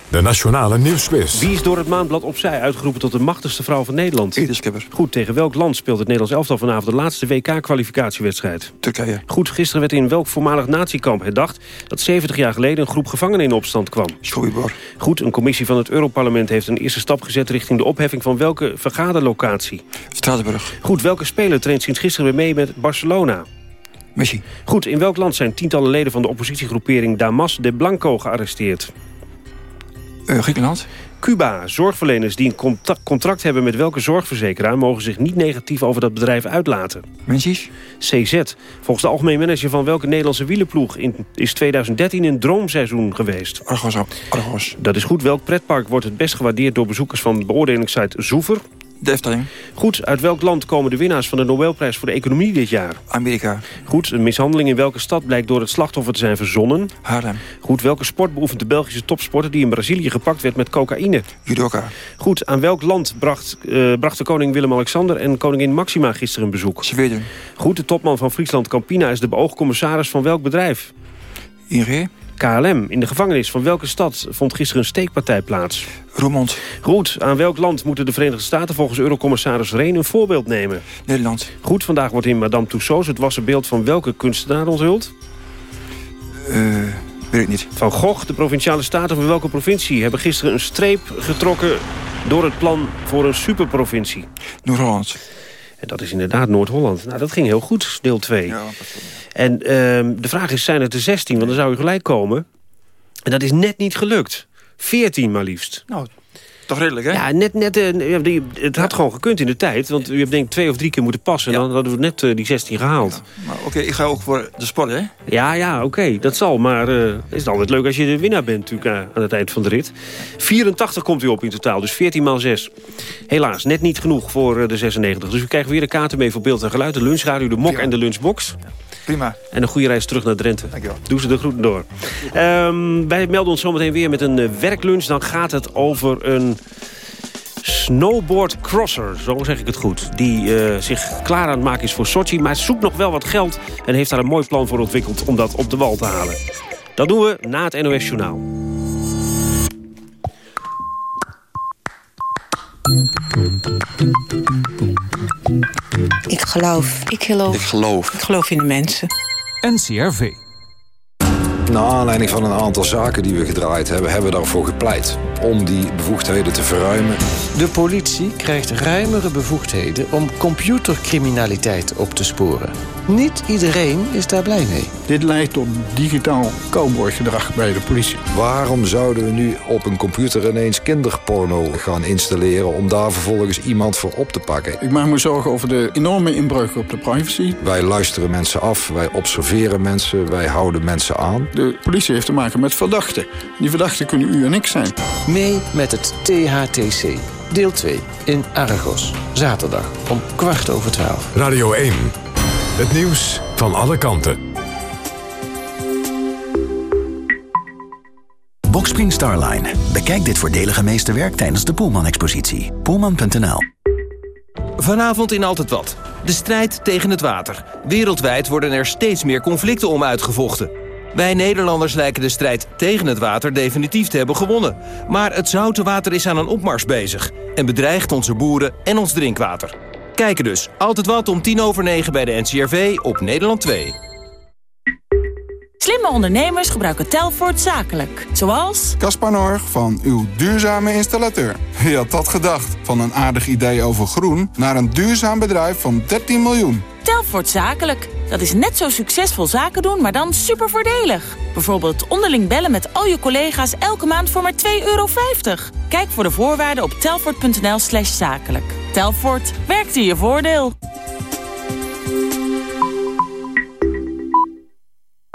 [SPEAKER 1] De Nationale Nieuwsquiz.
[SPEAKER 2] Wie is door het Maandblad Opzij uitgeroepen tot de machtigste vrouw van Nederland?
[SPEAKER 30] Edith.
[SPEAKER 2] Goed, tegen welk land speelt het Nederlands elftal vanavond de laatste WK-kwalificatiewedstrijd?
[SPEAKER 30] Turkije.
[SPEAKER 2] Goed, gisteren werd in welk voormalig natiekamp herdacht... dat 70 jaar geleden een groep gevangenen in opstand kwam?
[SPEAKER 30] Sobibor.
[SPEAKER 2] Goed, een commissie van het Europarlement heeft een eerste stap gezet... richting de opheffing van welke vergaderlocatie?
[SPEAKER 30] Straatsburg.
[SPEAKER 2] Goed, welke speler traint sinds gisteren weer mee met Barcelona?
[SPEAKER 30] Messi.
[SPEAKER 2] Goed, in welk land zijn tientallen leden van de oppositiegroepering Damas de Blanco gearresteerd?
[SPEAKER 30] Uh, Griekenland.
[SPEAKER 2] Cuba. Zorgverleners die een contract hebben met welke zorgverzekeraar... mogen zich niet negatief over dat bedrijf uitlaten.
[SPEAKER 30] Mensies.
[SPEAKER 2] CZ. Volgens de algemeen manager van welke Nederlandse wielenploeg... In, is 2013 een droomseizoen geweest?
[SPEAKER 30] Argos. Argos.
[SPEAKER 2] Dat is goed. Welk pretpark wordt het best gewaardeerd... door bezoekers van de beoordelingssite Zoever?
[SPEAKER 30] Efteling.
[SPEAKER 2] Goed, uit welk land komen de winnaars van de Nobelprijs voor de economie dit jaar?
[SPEAKER 30] Amerika.
[SPEAKER 2] Goed, een mishandeling in welke stad blijkt door het slachtoffer te zijn verzonnen?
[SPEAKER 30] Haarlem.
[SPEAKER 2] Goed, welke sport beoefent de Belgische topsporter die in Brazilië gepakt werd met cocaïne?
[SPEAKER 30] Judoka.
[SPEAKER 2] Goed, aan welk land bracht, uh, brachten koning Willem-Alexander en koningin Maxima gisteren een bezoek?
[SPEAKER 30] Zweden.
[SPEAKER 2] Goed, de topman van Friesland Campina is de beoogd commissaris van welk bedrijf?
[SPEAKER 30] ING.
[SPEAKER 2] KLM. In de gevangenis van welke stad vond gisteren een steekpartij plaats?
[SPEAKER 30] Roermond.
[SPEAKER 2] Goed. Aan welk land moeten de Verenigde Staten volgens Eurocommissaris Reen een voorbeeld nemen?
[SPEAKER 30] Nederland.
[SPEAKER 2] Goed. Vandaag wordt in Madame Tussauds het wassenbeeld van welke kunstenaar onthuld?
[SPEAKER 30] Uh, weet ik niet.
[SPEAKER 2] Van Gogh. De Provinciale Staten van welke provincie hebben gisteren een streep getrokken door het plan voor een superprovincie?
[SPEAKER 30] Noord-Holland.
[SPEAKER 2] En dat is inderdaad Noord-Holland. Nou, dat ging heel goed, deel 2.
[SPEAKER 30] Ja,
[SPEAKER 2] en uh, de vraag is, zijn het er 16? Want dan zou u gelijk komen. En dat is net niet gelukt. 14 maar liefst.
[SPEAKER 30] Nou, toch redelijk, hè?
[SPEAKER 2] Ja, net, net, uh, het had gewoon gekund in de tijd. Want u hebt denk ik twee of drie keer moeten passen. En dan hadden we net uh, die 16 gehaald.
[SPEAKER 30] Oké, okay, ik ga ook voor de sport, hè?
[SPEAKER 2] Ja, ja, oké. Okay, dat zal. Maar uh, is het altijd leuk als je de winnaar bent natuurlijk aan het eind van de rit. 84 komt u op in totaal. Dus 14 maal 6. Helaas, net niet genoeg voor de 96. Dus u krijgt weer de kaarten mee voor beeld en geluid. De lunchradio, de mok en de lunchbox.
[SPEAKER 30] Prima.
[SPEAKER 2] En een goede reis terug naar Drenthe.
[SPEAKER 30] Dankjewel.
[SPEAKER 2] Doe ze de groeten door. Um, wij melden ons zometeen weer met een werklunch. Dan gaat het over een snowboard crosser, zo zeg ik het goed. Die eh, zich klaar aan het maken is voor Sochi, maar zoekt nog wel wat geld... en heeft daar een mooi plan voor ontwikkeld om dat op de wal te halen. Dat doen we na het NOS Journaal.
[SPEAKER 46] Ik geloof. Ik geloof.
[SPEAKER 47] Ik geloof.
[SPEAKER 46] Ik geloof in de mensen.
[SPEAKER 47] NCRV.
[SPEAKER 48] Naar aanleiding van een aantal zaken die we gedraaid hebben... hebben we daarvoor gepleit om die bevoegdheden te verruimen.
[SPEAKER 49] De politie krijgt ruimere bevoegdheden om computercriminaliteit op te sporen. Niet iedereen is daar blij mee.
[SPEAKER 50] Dit leidt tot digitaal cowboygedrag bij de politie.
[SPEAKER 48] Waarom zouden we nu op een computer ineens kinderporno gaan installeren... om daar vervolgens iemand voor op te pakken?
[SPEAKER 50] Ik maak me zorgen over de enorme inbreuk op de privacy.
[SPEAKER 48] Wij luisteren mensen af, wij observeren mensen, wij houden mensen aan.
[SPEAKER 50] De politie heeft te maken met verdachten. Die verdachten kunnen u en ik zijn.
[SPEAKER 49] Mee met het THTC. Deel 2 in Argos. Zaterdag om kwart over twaalf.
[SPEAKER 1] Radio 1. Het nieuws van alle kanten.
[SPEAKER 51] Boxspring Starline. Bekijk dit voordelige meesterwerk tijdens de Poelman-expositie. Poelman.nl
[SPEAKER 52] Vanavond in Altijd Wat. De strijd tegen het water. Wereldwijd worden er steeds meer conflicten om uitgevochten. Wij Nederlanders lijken de strijd tegen het water definitief te hebben gewonnen. Maar het zoute water is aan een opmars bezig... en bedreigt onze boeren en ons drinkwater. Kijken dus. Altijd wat om tien over negen bij de NCRV op Nederland 2.
[SPEAKER 53] Slimme ondernemers gebruiken Telfort zakelijk. Zoals...
[SPEAKER 54] Caspar Norg van uw duurzame installateur. Wie had dat gedacht? Van een aardig idee over groen... naar een duurzaam bedrijf van 13 miljoen.
[SPEAKER 53] Telfort zakelijk. Dat is net zo succesvol zaken doen, maar dan super voordelig. Bijvoorbeeld onderling bellen met al je collega's elke maand voor maar 2,50 euro. Kijk voor de voorwaarden op telfort.nl slash zakelijk. Telfort, werkt in je voordeel.